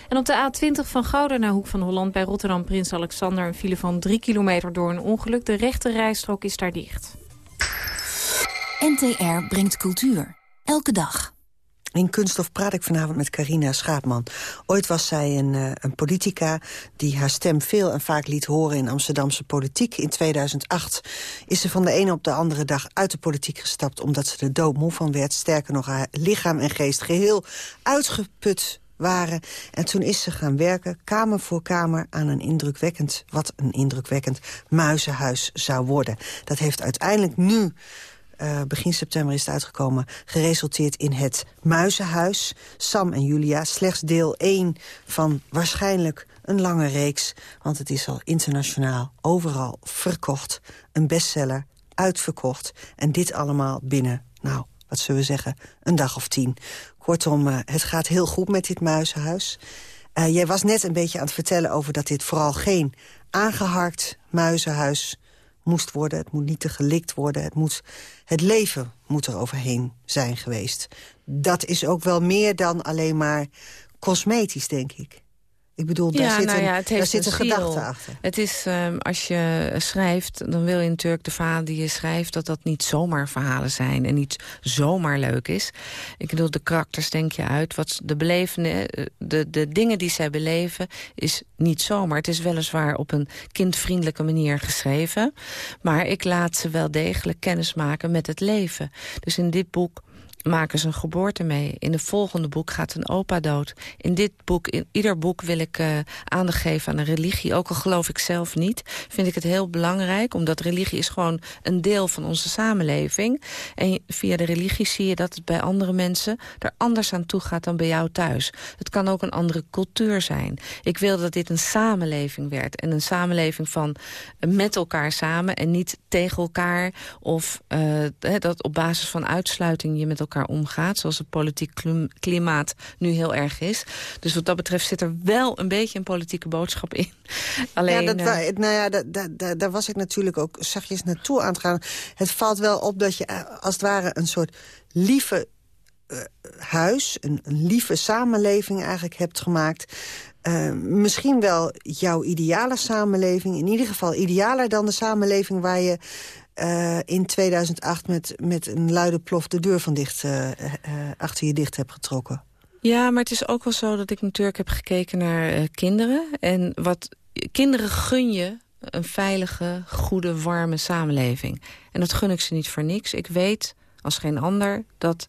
En op de A20 van Gouda naar Hoek van Holland... bij Rotterdam Prins Alexander een file van 3 kilometer door een ongeluk. De rechte rijstrook is daar dicht. NTR brengt cultuur. Elke dag. In Kunststof praat ik vanavond met Carina Schaapman. Ooit was zij een, eh, een politica die haar stem veel en vaak liet horen in Amsterdamse politiek. In 2008 is ze van de ene op de andere dag uit de politiek gestapt... omdat ze er doodmoe van werd. Sterker nog, haar lichaam en geest geheel uitgeput waren. En toen is ze gaan werken, kamer voor kamer, aan een indrukwekkend... wat een indrukwekkend muizenhuis zou worden. Dat heeft uiteindelijk nu eh, begin september is het uitgekomen... geresulteerd in het Muizenhuis. Sam en Julia, slechts deel 1 van waarschijnlijk een lange reeks. Want het is al internationaal overal verkocht. Een bestseller, uitverkocht. En dit allemaal binnen, nou, wat zullen we zeggen, een dag of tien. Kortom, eh, het gaat heel goed met dit Muizenhuis. Eh, jij was net een beetje aan het vertellen over dat dit vooral geen aangeharkt muizenhuis moest worden. Het moet niet te gelikt worden. Het, moet, het leven moet er overheen zijn geweest. Dat is ook wel meer dan alleen maar cosmetisch, denk ik. Ik bedoel, daar zit nou een, ja, het daar heeft zit een, gedachte achter. Het is, ehm, als je schrijft, dan wil je natuurlijk de verhalen die je schrijft... dat dat niet zomaar verhalen zijn en niet zomaar leuk is. Ik bedoel, de karakters denk je uit. Wat de, belevende, eh, de, de dingen die zij beleven is niet zomaar. Het is weliswaar op een kindvriendelijke manier geschreven. Maar ik laat ze wel degelijk kennis maken met het leven. Dus in dit boek maken ze een geboorte mee. In het volgende boek gaat een opa dood. In dit boek, in ieder boek wil ik uh, aandacht geven aan een religie. Ook al geloof ik zelf niet, vind ik het heel belangrijk. Omdat religie is gewoon een deel van onze samenleving. En via de religie zie je dat het bij andere mensen er anders aan toe gaat dan bij jou thuis. Het kan ook een andere cultuur zijn. Ik wil dat dit een samenleving werd. En een samenleving van met elkaar samen en niet tegen elkaar. Of uh, dat op basis van uitsluiting je met elkaar elkaar omgaat. Zoals het politiek klimaat nu heel erg is. Dus wat dat betreft zit er wel een beetje een politieke boodschap in. Alleen, ja, dat, uh, nou ja, daar, daar was ik natuurlijk ook zachtjes naartoe aan het gaan. Het valt wel op dat je eh, als het ware een soort lieve uh, huis, een, een, lieve samenleving eigenlijk hebt gemaakt. Uh, misschien wel jouw ideale samenleving. In ieder geval idealer dan de samenleving waar je uh, in 2008 met, met een luide plof de deur van dicht, uh, uh, achter je dicht hebt getrokken. Ja, maar het is ook wel zo dat ik natuurlijk heb gekeken naar kinderen. En wat kinderen gun je een veilige, goede, warme samenleving. En dat gun ik ze niet voor niks. Ik weet als geen ander dat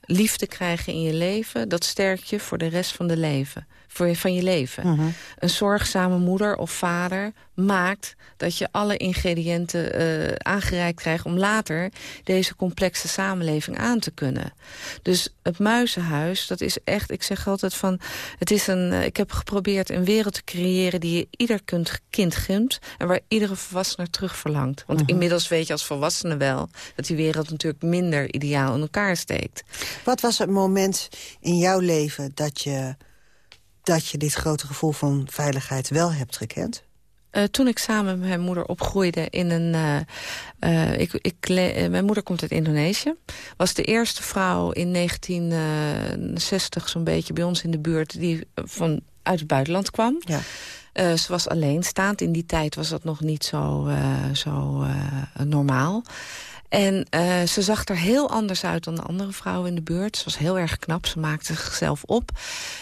liefde krijgen in je leven... dat sterkt je voor de rest van, de leven, voor je, van je leven. Mhm. Een zorgzame moeder of vader maakt dat je alle ingrediënten uh, aangereikt krijgt... om later deze complexe samenleving aan te kunnen. Dus het muizenhuis, dat is echt... Ik zeg altijd van, het is een, uh, ik heb geprobeerd een wereld te creëren... die je ieder kind gunt en waar iedere volwassene terug verlangt. Want Mhm. inmiddels weet je als volwassene wel... dat die wereld natuurlijk minder ideaal in elkaar steekt. Wat was het moment in jouw leven dat je, dat je dit grote gevoel van veiligheid wel hebt gekend? Uh, toen ik samen met mijn moeder opgroeide in een... Uh, uh, ik, ik, mijn moeder komt uit Indonesië. Was de eerste vrouw in 1960 zo'n beetje bij ons in de buurt... die van, uit het buitenland kwam. Ja. Uh, ze was alleenstaand. In die tijd was dat nog niet zo, uh, zo uh, normaal. En uh, ze zag er heel anders uit dan de andere vrouwen in de buurt. Ze was heel erg knap. Ze maakte zichzelf op.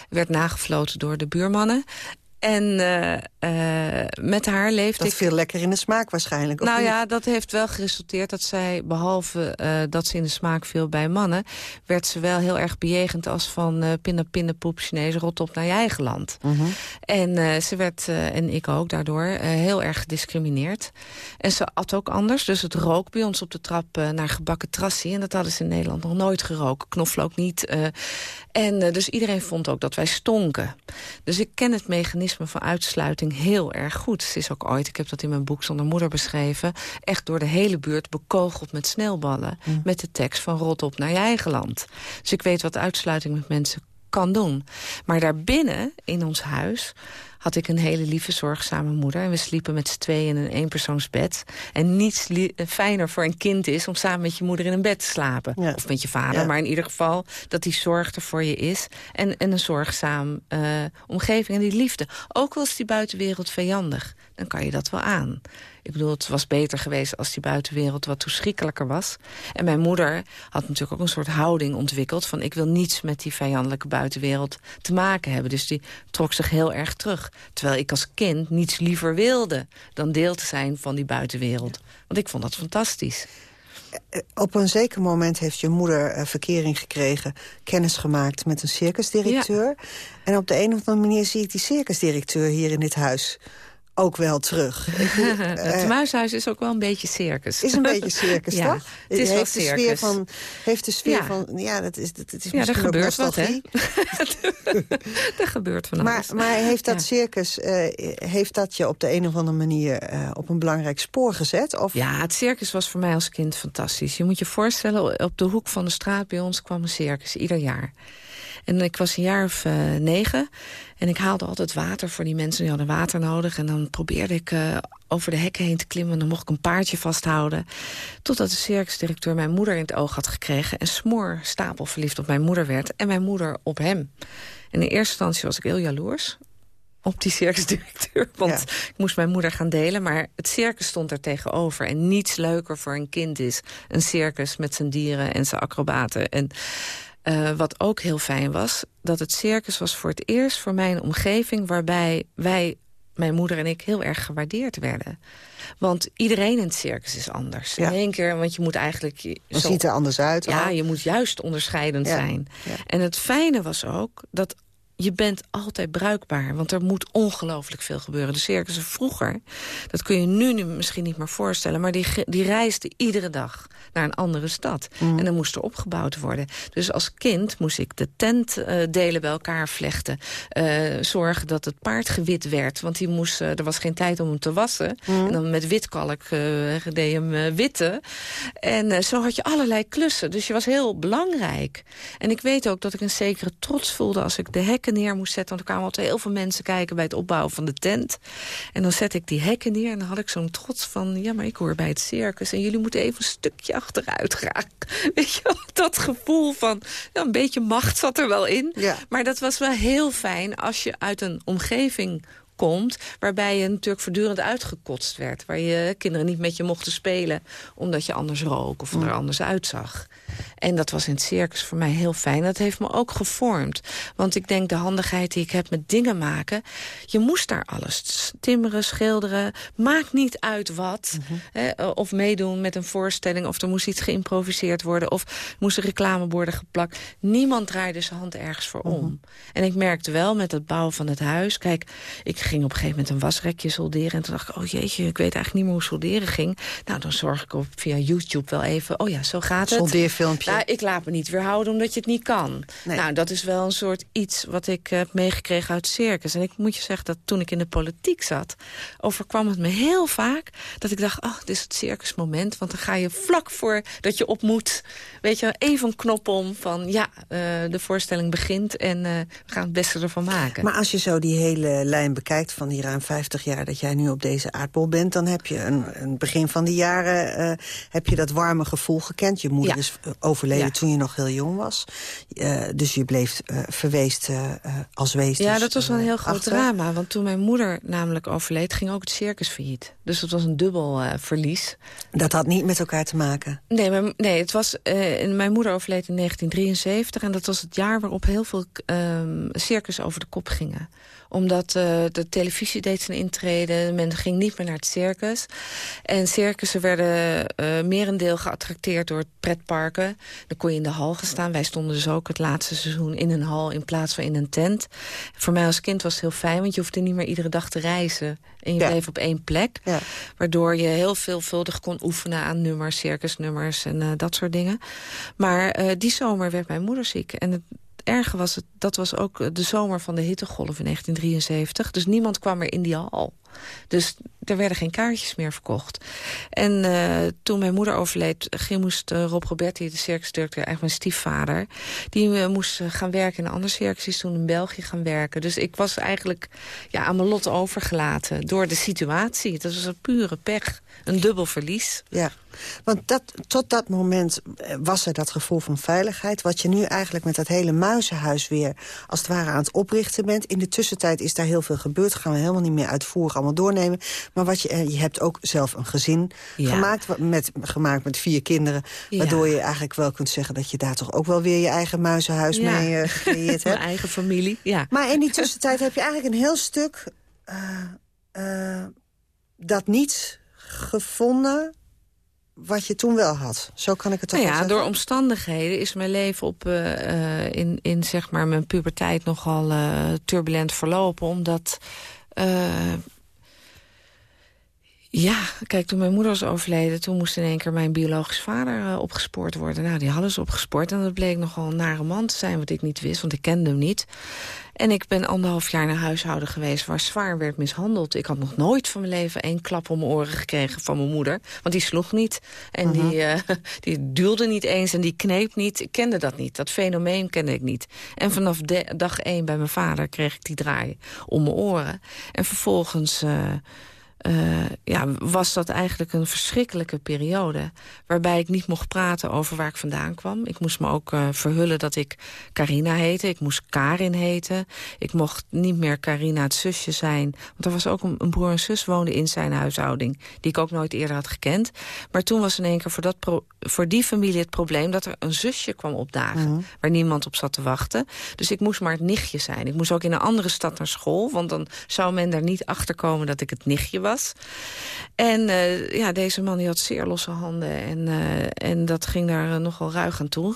Werd nagefloten door de buurmannen. En uh, uh, met haar leefde dat ik... viel lekker in de smaak waarschijnlijk. Nou niet? ja, dat heeft wel geresulteerd dat zij, behalve uh, dat ze in de smaak viel bij mannen... werd ze wel heel erg bejegend als van uh, pinda pinda poep Chinees rot op naar je eigen land. Mm -hmm. En ze werd, en ik ook daardoor, heel erg gediscrimineerd. En ze at ook anders, dus het rook bij ons op de trap naar gebakken trassie. En dat hadden ze in Nederland nog nooit geroken, knoflook niet. en dus iedereen vond ook dat wij stonken. Dus ik ken het mechanisme van uitsluiting heel erg goed. Ze is ook ooit, ik heb dat in mijn boek Zonder Moeder beschreven... echt door de hele buurt bekogeld met sneeuwballen... Mm. met de tekst van rot op naar je eigen land. Dus ik weet wat uitsluiting met mensen kan doen. Maar daarbinnen, in ons huis had ik een hele lieve, zorgzame moeder. En we sliepen met z'n tweeën in een eenpersoonsbed. En niets fijner voor een kind is om samen met je moeder in een bed te slapen. Ja. Of met je vader, Ja. maar in ieder geval dat die zorg er voor je is. En, en een zorgzaam uh, omgeving en die liefde. Ook al is die buitenwereld vijandig, dan kan je dat wel aan. Ik bedoel, het was beter geweest als die buitenwereld wat toeschrikkelijker was. En mijn moeder had natuurlijk ook een soort houding ontwikkeld... van ik wil niets met die vijandelijke buitenwereld te maken hebben. Dus die trok zich heel erg terug. Terwijl ik als kind niets liever wilde dan deel te zijn van die buitenwereld. Want ik vond dat fantastisch. Op een zeker moment heeft je moeder uh, verkering gekregen... kennis gemaakt met een circusdirecteur. Ja. En op de een of andere manier zie ik die circusdirecteur hier in dit huis ook wel terug. het muishuis is ook wel een beetje circus. Is een beetje circus, ja, toch? Het is heeft wel de circus. sfeer van, heeft de sfeer ja. van... Ja, dat is, dat, is ja, misschien er gebeurt wat, hè? er gebeurt van maar, alles. maar heeft dat circus, uh, heeft dat je op de een of andere manier... Uh, op een belangrijk spoor gezet? Of? Ja, het circus was voor mij als kind fantastisch. Je moet je voorstellen, op de hoek van de straat bij ons kwam een circus, ieder jaar. En ik was een jaar of uh, negen. En ik haalde altijd water voor die mensen. Die hadden water nodig. En dan probeerde ik uh, over de hekken heen te klimmen. En dan mocht ik een paardje vasthouden. Totdat de circusdirecteur mijn moeder in het oog had gekregen. En smoor stapel verliefd op mijn moeder werd. En mijn moeder op hem. En in eerste instantie was ik heel jaloers op die circusdirecteur. Want ja. ik moest mijn moeder gaan delen. Maar het circus stond er tegenover. En niets leuker voor een kind is een circus met zijn dieren en zijn acrobaten. En uh, wat ook heel fijn was, dat het circus was voor het eerst voor mij een omgeving waarbij wij mijn moeder en ik heel erg gewaardeerd werden. Want iedereen in het circus is anders. Ja. In één keer, want je moet eigenlijk... je- zo- ziet er anders uit. Ja, al. je moet juist onderscheidend Ja, zijn. ja. En het fijne was ook dat je bent altijd bruikbaar. Want er moet ongelooflijk veel gebeuren. De circussen vroeger, dat kun je nu, nu misschien niet meer voorstellen... maar die, die reisden iedere dag naar een andere stad. Mhm. En dan moest er opgebouwd worden. Dus als kind moest ik de tentdelen bij elkaar vlechten. eh, zorgen dat het paard gewit werd. Want die moest, eh, er was geen tijd om hem te wassen. Mhm. En dan met witkalk eh deed je hem eh, witten. En eh, zo had je allerlei klussen. Dus je was heel belangrijk. En ik weet ook dat ik een zekere trots voelde als ik de hekken neer moest zetten. Want er kwamen altijd heel veel mensen kijken bij het opbouwen van de tent. En dan zette ik die hekken neer en dan had ik zo'n trots van... ja, maar ik hoor bij het circus en jullie moeten even een stukje achteruit graag. Weet je wel, dat gevoel van... Ja, een beetje macht zat er wel in. Ja. Maar dat was wel heel fijn als je uit een omgeving komt... waarbij je natuurlijk voortdurend uitgekotst werd. Waar je kinderen niet met je mochten spelen... omdat je anders rook of er anders uitzag. En dat was in het circus voor mij heel fijn. Dat heeft me ook gevormd. Want ik denk de handigheid die ik heb met dingen maken... je moest daar alles timmeren, schilderen. Maakt niet uit wat. hè, of meedoen met een voorstelling... of er moest iets geïmproviseerd worden... of moesten reclameborden geplakt. Niemand draaide zijn hand ergens voor om. En ik merkte wel met het bouwen van het huis... kijk, ik ging op een gegeven moment een wasrekje solderen... en toen dacht ik, oh jeetje, ik weet eigenlijk niet meer hoe solderen ging. Nou, dan zorg ik op, via YouTube wel even... oh ja, zo gaat het. Soldeerfilmpje. Nou, ik laat me niet weerhouden omdat je het niet kan. Nee. Nou, dat is wel een soort iets wat ik heb meegekregen uit circus. En ik moet je zeggen dat toen ik in de politiek zat... overkwam het me heel vaak dat ik dacht... oh, dit is het circusmoment. Want dan ga je vlak voor dat je op moet... weet je, even een knop om van... ja, eh, de voorstelling begint en eh, we gaan het beste ervan maken. Maar als je zo die hele lijn bekijkt van die ruim 50 jaar... dat jij nu op deze aardbol bent, dan heb je een, een begin van die jaren... eh, heb je dat warme gevoel gekend. Je moeder Ja. is eh, overleden Ja. toen je nog heel jong was. Eh, dus je bleef eh, verweest eh, als wees. Ja, dus, dat was wel een heel groot achter. drama. Want toen mijn moeder namelijk overleed, ging ook het circus failliet. Dus het was een dubbel verlies. Dat had niet met elkaar te maken. Nee, mijn, nee het was, mijn moeder overleed in 1973. En dat was het jaar waarop heel veel ehm, circus over de kop gingen omdat eh, de televisie deed zijn intrede. Men ging niet meer naar het circus. En circussen werden eh merendeel geattracteerd door pretparken. Dan kon je in de hal gaan staan. Wij stonden dus ook het laatste seizoen in een hal in plaats van in een tent. Voor mij als kind was het heel fijn, want je hoefde niet meer iedere dag te reizen. En je Ja. bleef op één plek. Ja. Waardoor je heel veelvuldig kon oefenen aan nummers, circusnummers en eh, dat soort dingen. Maar die zomer werd mijn moeder ziek. En het erge was, het, dat was ook eh, de zomer van de hittegolf in 1973. Dus niemand kwam meer in die hal. Dus er werden geen kaartjes meer verkocht. En eh, toen mijn moeder overleed, ging, moest eh, Rob Roberti, de circusdirecteur, eigenlijk mijn stiefvader... die eh, moest gaan werken in een ander circus. Is toen in België gaan werken. Dus ik was eigenlijk ja, aan mijn lot overgelaten door de situatie. Dat was een pure pech, een dubbel verlies. Ja, want dat, tot dat moment was er dat gevoel van veiligheid... wat je nu eigenlijk met dat hele muizenhuis weer als het ware aan het oprichten bent. In de tussentijd is daar heel veel gebeurd. Gaan we helemaal niet meer uitvoerig allemaal doornemen. Maar wat je, eh, je hebt ook zelf een gezin Ja. gemaakt, met, gemaakt met vier kinderen. Waardoor je eigenlijk wel kunt zeggen dat je daar toch ook wel weer je eigen muizenhuis mee eh, gecreëerd hebt. eigen familie, ja. Maar in die tussentijd heb je eigenlijk een heel stuk eh, dat niet gevonden wat je toen wel had. Zo kan ik het toch Nou ja, zeggen? door omstandigheden is mijn leven op, in, in zeg maar mijn puberteit nogal turbulent verlopen. Omdat, ja, kijk, toen mijn moeder was overleden... toen moest in één keer mijn biologisch vader eh, opgespoord worden. Nou, die hadden ze opgespoord en dat bleek nogal een nare man te zijn... wat ik niet wist, want ik kende hem niet. En ik ben anderhalf jaar naar huishouden geweest waar zwaar werd mishandeld. Ik had nog nooit van mijn leven één klap om mijn oren gekregen van mijn moeder. Want die sloeg niet. En die, eh, die duwde niet eens en die kneep niet. Ik kende dat niet. Dat fenomeen kende ik niet. En vanaf de- dag één bij mijn vader kreeg ik die draai om mijn oren. En vervolgens... eh, uh, ja, was dat eigenlijk een verschrikkelijke periode. Waarbij ik niet mocht praten over waar ik vandaan kwam. Ik moest me ook uh, verhullen dat ik Carina heette. Ik moest Karin heten. Ik mocht niet meer Carina het zusje zijn. Want er was ook een, een broer en zus woonde in zijn huishouding. Die ik ook nooit eerder had gekend. Maar toen was in één keer voor, dat voor die familie het probleem... dat er een zusje kwam opdagen. -hmm. Waar niemand op zat te wachten. Dus ik moest maar het nichtje zijn. Ik moest ook in een andere stad naar school. Want dan zou men daar niet achter komen dat ik het nichtje was. En uh, ja, deze man die had zeer losse handen en, uh, en dat ging daar uh, nogal ruig aan toe.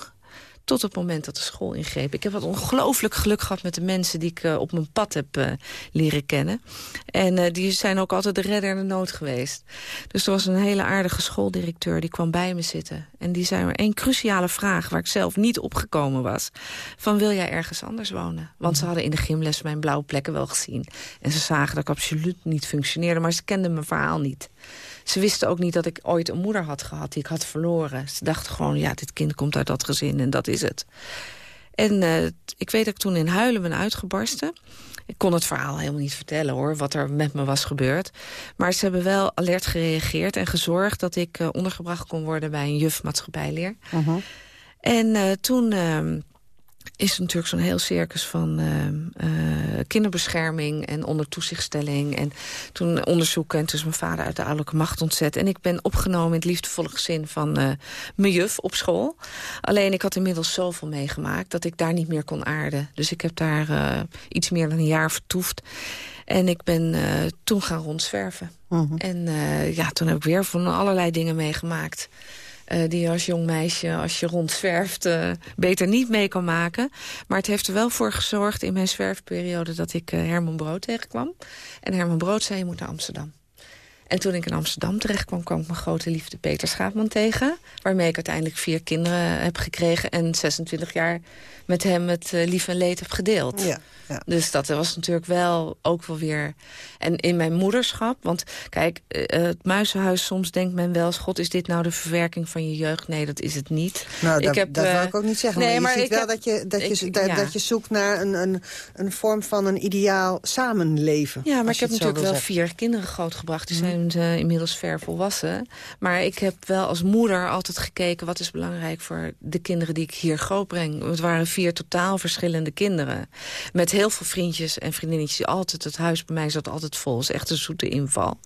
Tot het moment dat de school ingreep. Ik heb wat ongelooflijk geluk gehad met de mensen die ik uh, op mijn pad heb uh, leren kennen. En uh, die zijn ook altijd de redder in de nood geweest. Dus er was een hele aardige schooldirecteur die kwam bij me zitten. En die zei maar één cruciale vraag waar ik zelf niet opgekomen was. Van wil jij ergens anders wonen? Want ze hadden in de gymles mijn blauwe plekken wel gezien. En ze zagen dat ik absoluut niet functioneerde. Maar ze kenden mijn verhaal niet. Ze wisten ook niet dat ik ooit een moeder had gehad die ik had verloren. Ze dachten gewoon, ja, dit kind komt uit dat gezin en dat is het. En uh, ik weet dat ik toen in huilen ben uitgebarsten. Ik kon het verhaal helemaal niet vertellen, hoor, wat er met me was gebeurd. Maar ze hebben wel alert gereageerd en gezorgd... dat ik uh, ondergebracht kon worden bij een juf maatschappijleer. Uh -huh. En uh, toen is natuurlijk zo'n heel circus van uh, uh, kinderbescherming en onder toezichtstelling. En toen onderzoeken en toen is mijn vader uit de ouderlijke macht ontzet. En ik ben opgenomen in het liefdevolle gezin van uh, mijn juf op school. Alleen ik had inmiddels zoveel meegemaakt dat ik daar niet meer kon aarden. Dus ik heb daar iets meer dan een jaar vertoefd. En ik ben toen gaan rondzwerven. -huh. En ja, toen heb ik weer van allerlei dingen meegemaakt. Uh, die je als jong meisje, als je rondzwerft, uh, beter niet mee kan maken. Maar het heeft er wel voor gezorgd in mijn zwerfperiode... dat ik uh, Herman Brood tegenkwam. En Herman Brood zei, je moet naar Amsterdam. En toen ik in Amsterdam terecht kwam, kwam ik mijn grote liefde Peter Schaapman tegen. Waarmee ik uiteindelijk vier kinderen heb gekregen. En 26 jaar met hem het uh, lief en leed heb gedeeld. Ja, ja. Dus dat was natuurlijk wel ook wel weer... En in mijn moederschap, want kijk, uh, het muizenhuis... soms denkt men wel god, is dit nou de verwerking van je jeugd? Nee, dat is het niet. Nou, ik dat, heb, dat uh, wil ik ook niet zeggen. Nee, maar je maar ziet wel heb, dat, je, dat, je, ik, dat, ja. dat je zoekt naar een, een, een vorm van een ideaal samenleven. Ja, maar ik heb natuurlijk wel zeggen. vier kinderen grootgebracht. Die Mhm. zijn uh, inmiddels ver volwassen. Maar ik heb wel als moeder altijd gekeken... wat is belangrijk voor de kinderen die ik hier grootbreng. Het waren vier totaal verschillende kinderen. Met heel veel vriendjes en vriendinnetjes. Altijd, het huis bij mij zat altijd vol. Het is echt een zoete inval.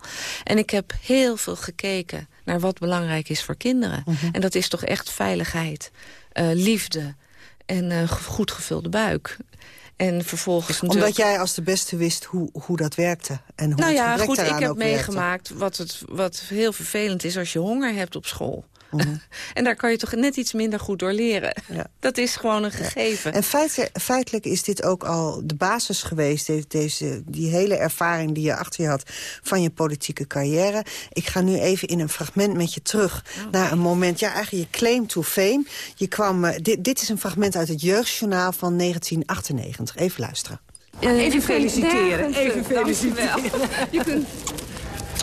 En ik heb heel veel gekeken naar wat belangrijk is voor kinderen. Mhm. En dat is toch echt veiligheid, uh, liefde en een goed gevulde buik. En vervolgens Omdat jij als de beste wist hoe, hoe dat werkte. En hoe nou ja, goed, ik heb werkte. meegemaakt wat, het, wat heel vervelend is als je honger hebt op school. Mhm. en daar kan je toch net iets minder goed door leren. Ja. Dat is gewoon een gegeven. En feitelijk, feitelijk is dit ook al de basis geweest, deze, deze, die hele ervaring die je achter je had van je politieke carrière. Ik ga nu even in een fragment met je terug Oh. naar een moment, ja eigenlijk je claim to fame. Je kwam, uh, dit, dit is een fragment uit het Jeugdjournaal van 1998. Even luisteren. Even feliciteren, even feliciteren. Je kunt...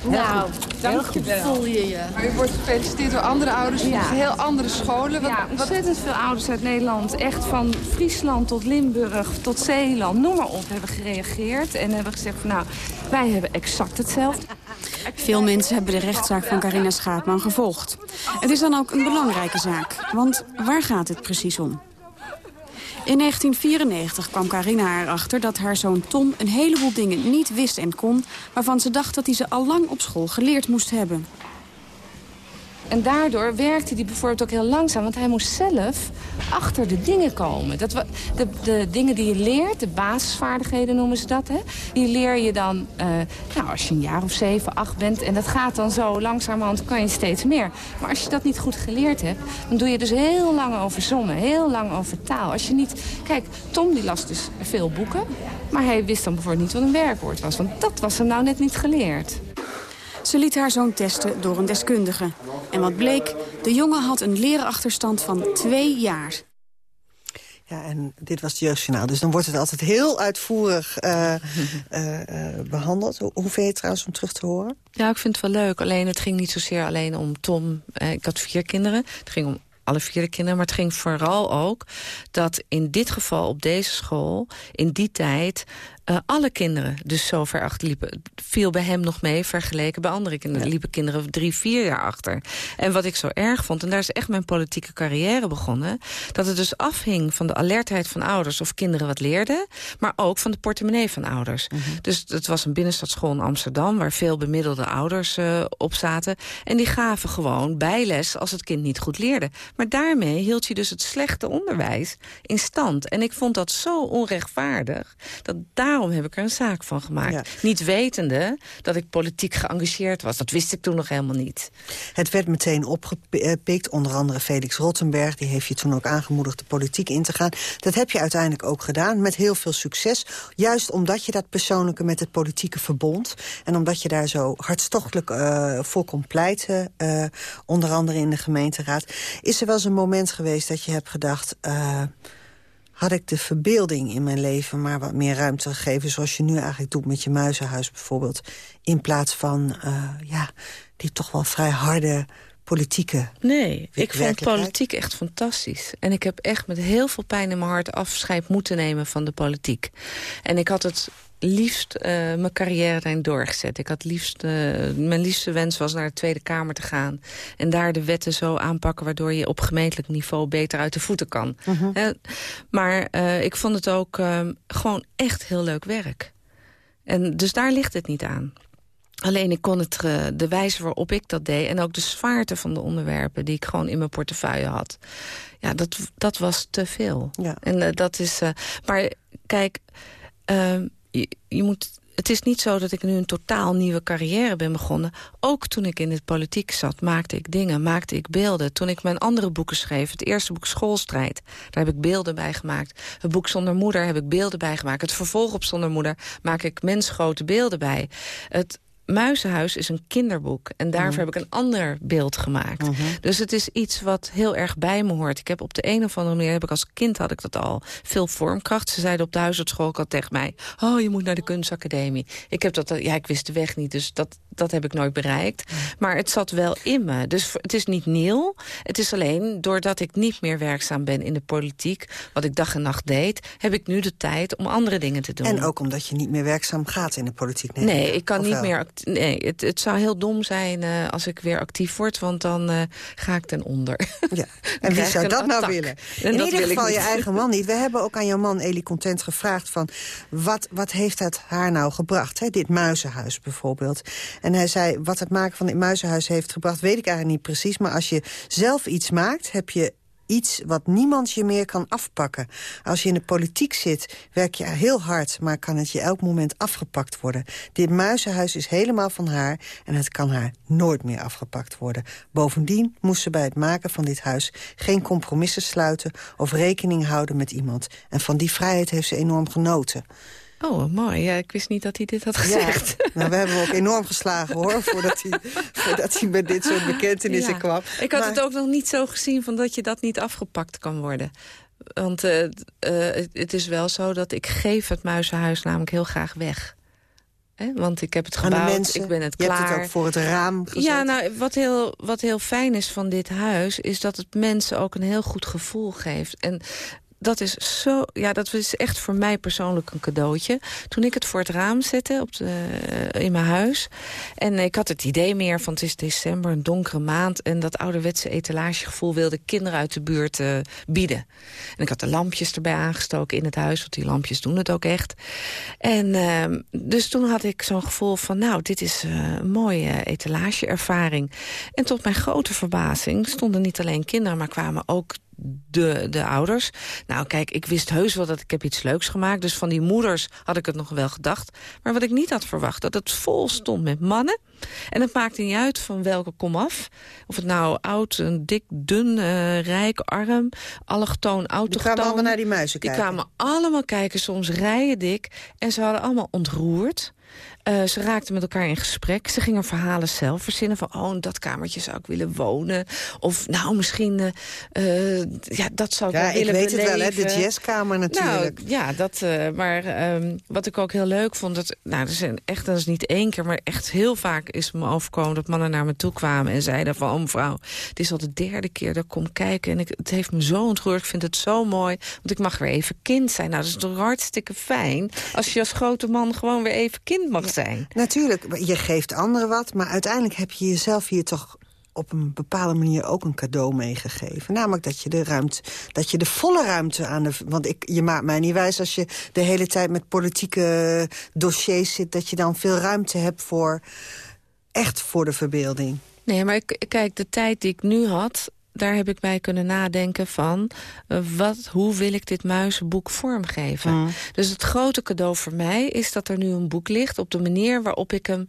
Nou, dankjewel. voel je je. Maar u wordt gefeliciteerd door andere ouders van Ja. heel andere scholen. Wat, Ja, wat, ontzettend veel ouders uit Nederland, echt van Friesland tot Limburg tot Zeeland, noem maar op, hebben gereageerd. En hebben gezegd van nou, wij hebben exact hetzelfde. Veel mensen hebben de rechtszaak van Carina Schaapman gevolgd. Het is dan ook een belangrijke zaak, want waar gaat het precies om? In 1994 kwam Carina erachter dat haar zoon Tom een heleboel dingen niet wist en kon... waarvan ze dacht dat hij ze al lang op school geleerd moest hebben. En daardoor werkte hij bijvoorbeeld ook heel langzaam, want hij moest zelf achter de dingen komen. Dat, de, de dingen die je leert, de basisvaardigheden noemen ze dat, hè, die leer je dan uh, nou, als je een jaar of zeven, acht bent. En dat gaat dan zo langzamerhand, kan je steeds meer. Maar als je dat niet goed geleerd hebt, dan doe je dus heel lang over sommen, heel lang over taal. Als je niet, kijk, Tom die las dus veel boeken, maar hij wist dan bijvoorbeeld niet wat een werkwoord was. Want dat was hem nou net niet geleerd. Ze liet haar zoon testen door een deskundige. En wat bleek, de jongen had een leerachterstand van twee jaar. Ja, en dit was het Jeugdjournaal. Dus dan wordt het altijd heel uitvoerig uh, uh, uh, behandeld. Hoe, hoe vind je het trouwens om terug te horen? Ja, ik vind het wel leuk. Alleen het ging niet zozeer alleen om Tom. Eh, ik had vier kinderen. Het ging om alle vier de kinderen. Maar het ging vooral ook dat in dit geval op deze school... in die tijd uh, alle kinderen dus zo ver achter liepen. viel bij hem nog mee vergeleken bij andere kinderen. Ja. liepen kinderen drie, vier jaar achter. En wat ik zo erg vond, en daar is echt mijn politieke carrière begonnen... dat het dus afhing van de alertheid van ouders of kinderen wat leerden... maar ook van de portemonnee van ouders. Mm -hmm. Dus het was een binnenstadsschool in Amsterdam... waar veel bemiddelde ouders uh, op zaten. En die gaven gewoon bijles als het kind niet goed leerde. Maar daarmee hield je dus het slechte onderwijs in stand. En ik vond dat zo onrechtvaardig... dat daarom heb ik er een zaak van gemaakt. Ja. Niet wetende dat ik politiek geëngageerd was. Dat wist ik toen nog helemaal niet. Het werd meteen opgepikt. Onder andere Felix Rottenberg. Die heeft je toen ook aangemoedigd de politiek in te gaan. Dat heb je uiteindelijk ook gedaan. Met heel veel succes. Juist omdat je dat persoonlijke met het politieke verbond. En omdat je daar zo hartstochtelijk uh, voor kon pleiten. Uh, onder andere in de gemeenteraad. Is er wel eens een moment geweest dat je hebt gedacht... Uh, had ik de verbeelding in mijn leven maar wat meer ruimte gegeven... zoals je nu eigenlijk doet met je muizenhuis bijvoorbeeld... in plaats van uh, ja, die toch wel vrij harde politieke Nee, ik vond politiek echt fantastisch. En ik heb echt met heel veel pijn in mijn hart afscheid moeten nemen van de politiek. En ik had het liefst uh, mijn carrière daarin doorgezet. Ik had liefst, uh, mijn liefste wens was naar de Tweede Kamer te gaan. En daar de wetten zo aanpakken... waardoor je op gemeentelijk niveau beter uit de voeten kan. Uh -huh. He, maar uh, ik vond het ook gewoon echt heel leuk werk. En dus daar ligt het niet aan. Alleen ik kon het, de wijze waarop ik dat deed... en ook de zwaarte van de onderwerpen die ik gewoon in mijn portefeuille had... ja, dat, dat was te veel. Ja. En dat is... maar kijk... Je, moet, het is niet zo dat ik nu een totaal nieuwe carrière ben begonnen. Ook toen ik in de politiek zat, maakte ik dingen, maakte ik beelden. Toen ik mijn andere boeken schreef, het eerste boek Schoolstrijd... daar heb ik beelden bij gemaakt. Het boek Zonder Moeder heb ik beelden bij gemaakt. Het vervolg op Zonder Moeder maak ik mensgrote beelden bij. Het Muizenhuis is een kinderboek. En daarvoor mm. heb ik een ander beeld gemaakt. -hmm. Dus het is iets wat heel erg bij me hoort. Ik heb op de een of andere manier, heb ik als kind had ik dat al, veel vormkracht. Ze zeiden op de huisartschool al tegen mij... oh, je moet naar de kunstacademie. Ik heb dat, ja, ik wist de weg niet, dus dat, dat heb ik nooit bereikt. Maar het zat wel in me. Dus het is niet nieuw. Het is alleen, doordat ik niet meer werkzaam ben in de politiek... wat ik dag en nacht deed, heb ik nu de tijd om andere dingen te doen. En ook omdat je niet meer werkzaam gaat in de politiek. Nee, nee ik kan niet meer nee, het, het zou heel dom zijn uh, als ik weer actief word, want dan uh, ga ik ten onder. Ja. En wie zou dat nou willen? En In dat ieder geval je eigen man niet. We hebben ook aan jouw man Elie Content gevraagd van... wat, wat heeft het haar nou gebracht? Hè? Dit muizenhuis bijvoorbeeld. En hij zei, wat het maken van dit muizenhuis heeft gebracht... weet ik eigenlijk niet precies, maar als je zelf iets maakt... heb je iets wat niemand je meer kan afpakken. Als je in de politiek zit, werk je heel hard... maar kan het je elk moment afgepakt worden. Dit muizenhuis is helemaal van haar... en het kan haar nooit meer afgepakt worden. Bovendien moest ze bij het maken van dit huis... geen compromissen sluiten of rekening houden met iemand. En van die vrijheid heeft ze enorm genoten. Oh, mooi. Ja, ik wist niet dat hij dit had gezegd. Ja, nou, we hebben hem ook enorm geslagen, hoor... voordat hij, voordat hij met dit soort bekentenissen Ja. kwam. Ik had Maar- het ook nog niet zo gezien van dat je dat niet afgepakt kan worden. Want eh, eh, het- is wel zo dat ik geef het muizenhuis namelijk heel graag weg. Hè? Want ik heb het gebouwd, mensen. ik ben het Je klaar. hebt het ook voor het raam gezet. Ja, nou, wat heel, wat heel fijn is van dit huis... is dat het mensen ook een heel goed gevoel geeft. En dat is zo, ja, dat is echt voor mij persoonlijk een cadeautje. Toen ik het voor het raam zette op de, in mijn huis. En ik had het idee meer van het is december, een donkere maand. En dat ouderwetse etalagegevoel wilde kinderen uit de buurt eh, bieden. En ik had de lampjes erbij aangestoken in het huis. Want die lampjes doen het ook echt. En ehm, dus toen had ik zo'n gevoel van, nou, dit is eh, een mooie etalageervaring. En tot mijn grote verbazing stonden niet alleen kinderen... maar kwamen ook de, de ouders. Nou, kijk, ik wist heus wel dat ik heb iets leuks gemaakt. Dus van die moeders had ik het nog wel gedacht. Maar wat ik niet had verwacht, dat het vol stond met mannen. En het maakte niet uit van welke komaf. Of het nou oud, een dik, dun, eh, rijk, arm, allochtoon, autochtoon. kwamen allemaal naar die muizen Die kijken. kwamen allemaal kijken, soms rijen dik. En ze hadden allemaal ontroerd. Uh, ze raakten met elkaar in gesprek. Ze gingen verhalen zelf verzinnen van... oh, in dat kamertje zou ik willen wonen. Of nou, misschien... Uh, ja, dat zou ik ja, wel willen ik weet beleven. het wel, hè? de jazzkamer natuurlijk. Nou, ja, dat, uh, maar um, wat ik ook heel leuk vond... Dat, nou, dat is echt, dat is niet één keer, maar echt heel vaak is me overkomen... dat mannen naar me toe kwamen en zeiden van... oh mevrouw, het is al de derde keer dat ik kom kijken... en ik, het heeft me zo ontroerd, ik vind het zo mooi... want ik mag weer even kind zijn. Nou, dat is toch hartstikke fijn... als je als grote man gewoon weer even kind mag zijn. Natuurlijk, je geeft anderen wat, maar uiteindelijk heb je jezelf hier toch op een bepaalde manier ook een cadeau meegegeven. Namelijk dat je de ruimte, dat je de volle ruimte aan de... Want ik, je maakt mij niet wijs als je de hele tijd met politieke dossiers zit... dat je dan veel ruimte hebt voor, echt voor de verbeelding. Nee, maar ik, kijk, de tijd die ik nu had daar heb ik bij kunnen nadenken van... Uh, wat, hoe wil ik dit muizenboek vormgeven? Mm. Dus het grote cadeau voor mij is dat er nu een boek ligt... op de manier waarop ik hem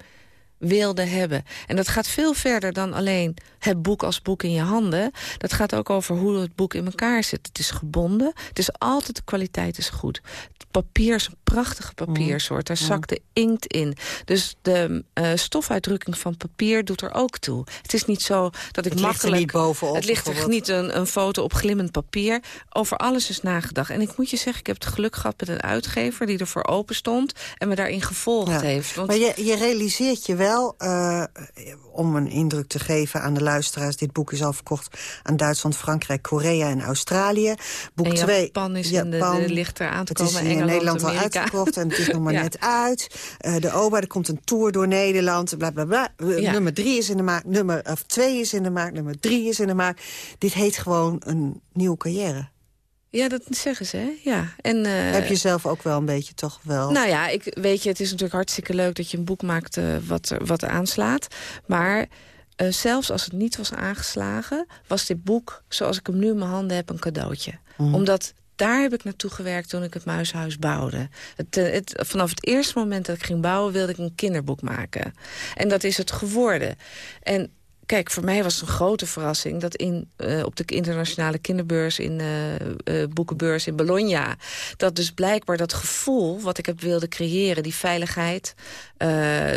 wilde hebben. En dat gaat veel verder dan alleen het boek als boek in je handen. Dat gaat ook over hoe het boek in elkaar zit. Het is gebonden. Het is altijd, de kwaliteit is goed. Het papier is een prachtige papiersoort. Daar zakt de inkt in. Dus de uh, stofuitdrukking van papier doet er ook toe. Het is niet zo dat ik het makkelijk... Ligt er niet bovenop. Het ligt er niet een, een foto op glimmend papier. Over alles is nagedacht. En ik moet je zeggen, ik heb het geluk gehad met een uitgever... die ervoor open stond en me daarin gevolgd ja. heeft. Want... Maar je, je realiseert je wel, uh, om een indruk te geven aan de luisteraars... dit boek is al verkocht aan Duitsland, Frankrijk, Korea en Australië. Boek en twee, Japan is in de, de ligt er aan te komen. Het is in Nederland al uitverkocht en het is nog maar ja. net uit. Uh, de OBA, er komt een tour door Nederland, bla bla bla. Ja. Nummer drie is in de maak, nummer of twee is in de maak, nummer drie is in de maak. Dit heet gewoon een nieuwe carrière. Ja, dat zeggen ze, hè? Ja. En, uh, Heb je zelf ook wel een beetje toch wel... Nou ja, ik, weet je, het is natuurlijk hartstikke leuk dat je een boek maakt uh, wat, wat aanslaat. Maar uh, zelfs als het niet was aangeslagen... was dit boek, zoals ik hem nu in mijn handen heb, een cadeautje. Mm. Omdat daar heb ik naartoe gewerkt toen ik het Muishuis bouwde. Het, het, vanaf het eerste moment dat ik ging bouwen... wilde ik een kinderboek maken. En dat is het geworden. En kijk, voor mij was het een grote verrassing... dat in, uh, op de internationale kinderbeurs, in uh, uh, boekenbeurs in Bologna... dat dus blijkbaar dat gevoel wat ik heb wilde creëren... die veiligheid,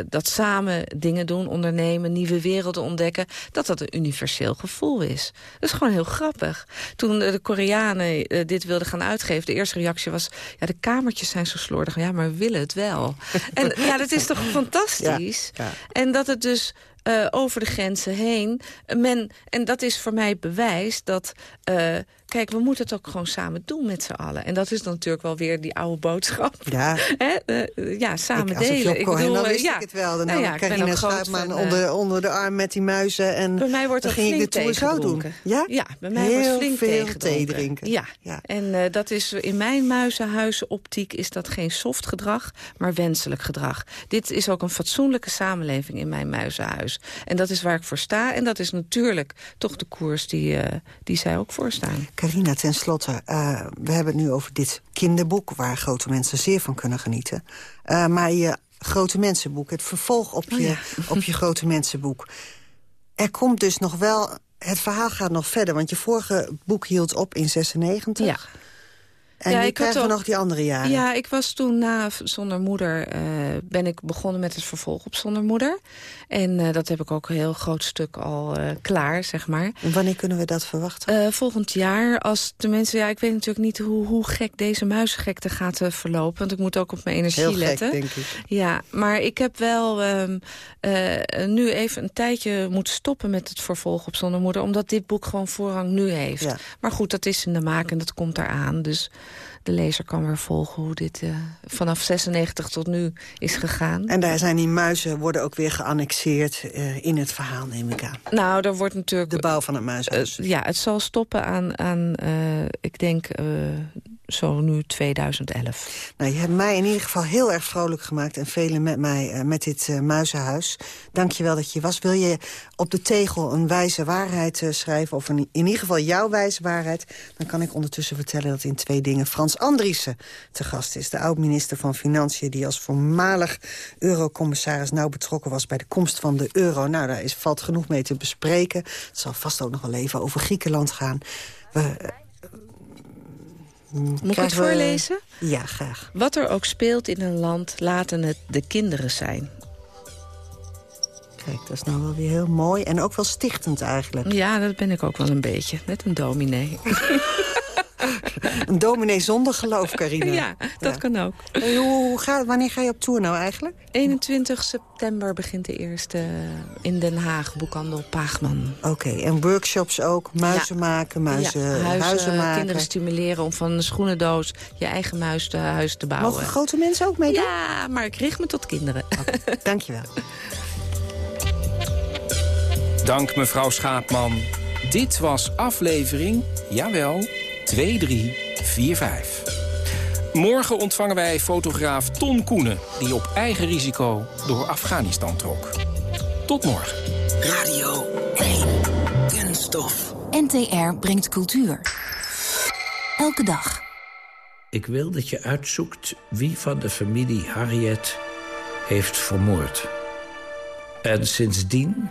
dat samen dingen doen, ondernemen... nieuwe werelden ontdekken, dat dat een universeel gevoel is. Dat is gewoon heel grappig. Toen de Koreanen dit wilden gaan uitgeven... de eerste reactie was, ja, de kamertjes zijn zo slordig. Ja, maar we willen het wel. en ja, dat is toch fantastisch? Ja, ja. En dat het dus... Uh, over de grenzen heen. Men, en dat is voor mij bewijs dat... Uh, kijk, we moeten het ook gewoon samen doen met z'n allen. En dat is dan natuurlijk wel weer die oude boodschap. Ja, Hè? Uh, ja samen ik, delen. Ik bedoel, dan wist ja. ik het wel. Dan nou ja, Carina Schuitman onder, onder de arm met die muizen. En bij mij wordt dan ging ik de tour zo doen. Ja? ja, bij mij Heel wordt flink veel thee drinken. Ja. ja. En dat is in mijn muizenhuizenoptiek is dat geen soft gedrag, maar wenselijk gedrag. Dit is ook een fatsoenlijke samenleving in mijn muizenhuis. En dat is waar ik voor sta. En dat is natuurlijk toch de koers die, uh, die zij ook voor staan. Carina, ten slotte, uh, we hebben het nu over dit kinderboek... waar grote mensen zeer van kunnen genieten. Uh, maar je grote mensenboek, het vervolg op je, oh ja. op je grote mensenboek... er komt dus nog wel... Het verhaal gaat nog verder, want je vorige boek hield op in 96. Ja. En ja, krijgen we nog die andere jaren. Ja, ik was toen na Zonder Moeder... Uh, ben ik begonnen met het vervolg op Zonder Moeder. En uh, dat heb ik ook een heel groot stuk al uh, klaar, zeg maar. En wanneer kunnen we dat verwachten? volgend jaar, als de mensen... Ja, ik weet natuurlijk niet hoe, hoe gek deze muizengekte gaat verlopen. Want ik moet ook op mijn energie heel letten. Gek, denk ik. Ja, maar ik heb wel um, nu even een tijdje moeten stoppen met het vervolg op Zonder Moeder. Omdat dit boek gewoon voorrang nu heeft. Ja. Maar goed, dat is in de maak en dat komt eraan. Dus de lezer kan weer volgen hoe dit uh, vanaf 96 tot nu is gegaan. En daar zijn die muizen worden ook weer geannexeerd uh, in het verhaal, neem ik aan. Nou, er wordt natuurlijk... De bouw van het muizenhuis. Uh, ja, het zal stoppen aan, aan ik denk zo nu 2011. Nou, je hebt mij in ieder geval heel erg vrolijk gemaakt... en velen met mij uh, met dit uh, muizenhuis. Dank je wel dat je was. Wil je op de tegel een wijze waarheid uh, schrijven... of in ieder geval jouw wijze waarheid... dan kan ik ondertussen vertellen dat in twee dingen... Frans Andriessen te gast is. De oud-minister van Financiën die als voormalig eurocommissaris... nauw betrokken was bij de komst van de euro. Nou, daar is, valt genoeg mee te bespreken. Het zal vast ook nog wel even over Griekenland gaan. We, Moet ik het we- voorlezen? Ja, graag. Wat er ook speelt in een land, laten het de kinderen zijn. Kijk, dat is nou wel weer heel mooi. En ook wel stichtend eigenlijk. Ja, dat ben ik ook wel een beetje. Net een dominee. Een dominee zonder geloof, Carina. Ja, dat kan ook. Hey, hoe, gaat, wanneer ga je op tour nou eigenlijk? 21 september begint de eerste in Den Haag, boekhandel Paagman. Oké, en workshops ook, muizen maken, muizen, ja, huizen, huizen, maken. kinderen stimuleren om van een schoenendoos je eigen muis te huis te bouwen. Mogen grote mensen ook meedoen? Ja, maar ik richt me tot kinderen. Dankjewel. Dank mevrouw Schaapman. Dit was aflevering, jawel, 2345. Morgen ontvangen wij fotograaf Ton Koenen... die op eigen risico door Afghanistan trok. Tot morgen. Radio 1. Kunststof. NTR brengt cultuur. Elke dag. Ik wil dat je uitzoekt wie van de familie Harriet heeft vermoord. En sindsdien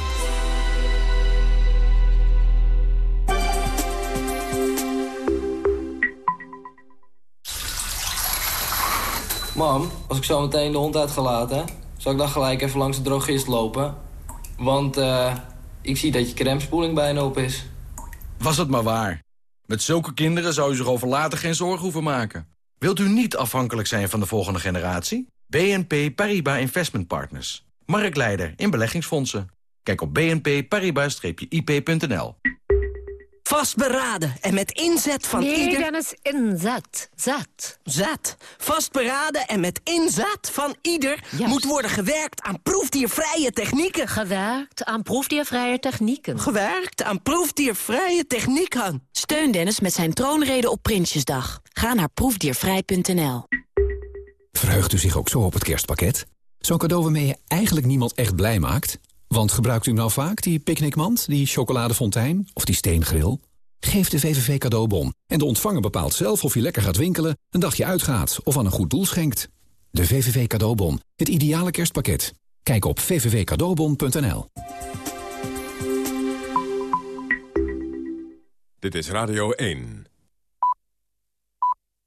Mam, als ik zo meteen de hond uit ga zal ik dan gelijk even langs de drogist lopen? Want eh, ik zie dat je crèmespoeling bijna op is. Was het maar waar. Met zulke kinderen zou u zich over later geen zorgen hoeven maken. Wilt u niet afhankelijk zijn van de volgende generatie? BNP Paribas Investment Partners. Marktleider in beleggingsfondsen. Kijk op bnp-paribas-ip.nl. Vastberaden en met inzet van nee, ieder... Dennis, inzet. Zet. Zet. Vastberaden en met inzet van ieder moet worden gewerkt aan proefdiervrije technieken. Gewerkt aan proefdiervrije technieken. Gewerkt aan proefdiervrije technieken. Steun Dennis met zijn troonrede op Prinsjesdag. Ga naar proefdiervrij.nl. Verheugt u zich ook zo op het kerstpakket? Zo'n cadeau waarmee je eigenlijk niemand echt blij maakt? Want gebruikt u nou vaak, die picknickmand, die chocoladefontein of die steengril? Geef de VVV cadeaubon en de ontvanger bepaalt zelf of je lekker gaat winkelen, een dagje uitgaat of aan een goed doel schenkt. De VVV cadeaubon, het ideale kerstpakket. Kijk op vvvcadeaubon.nl. Dit is Radio 1.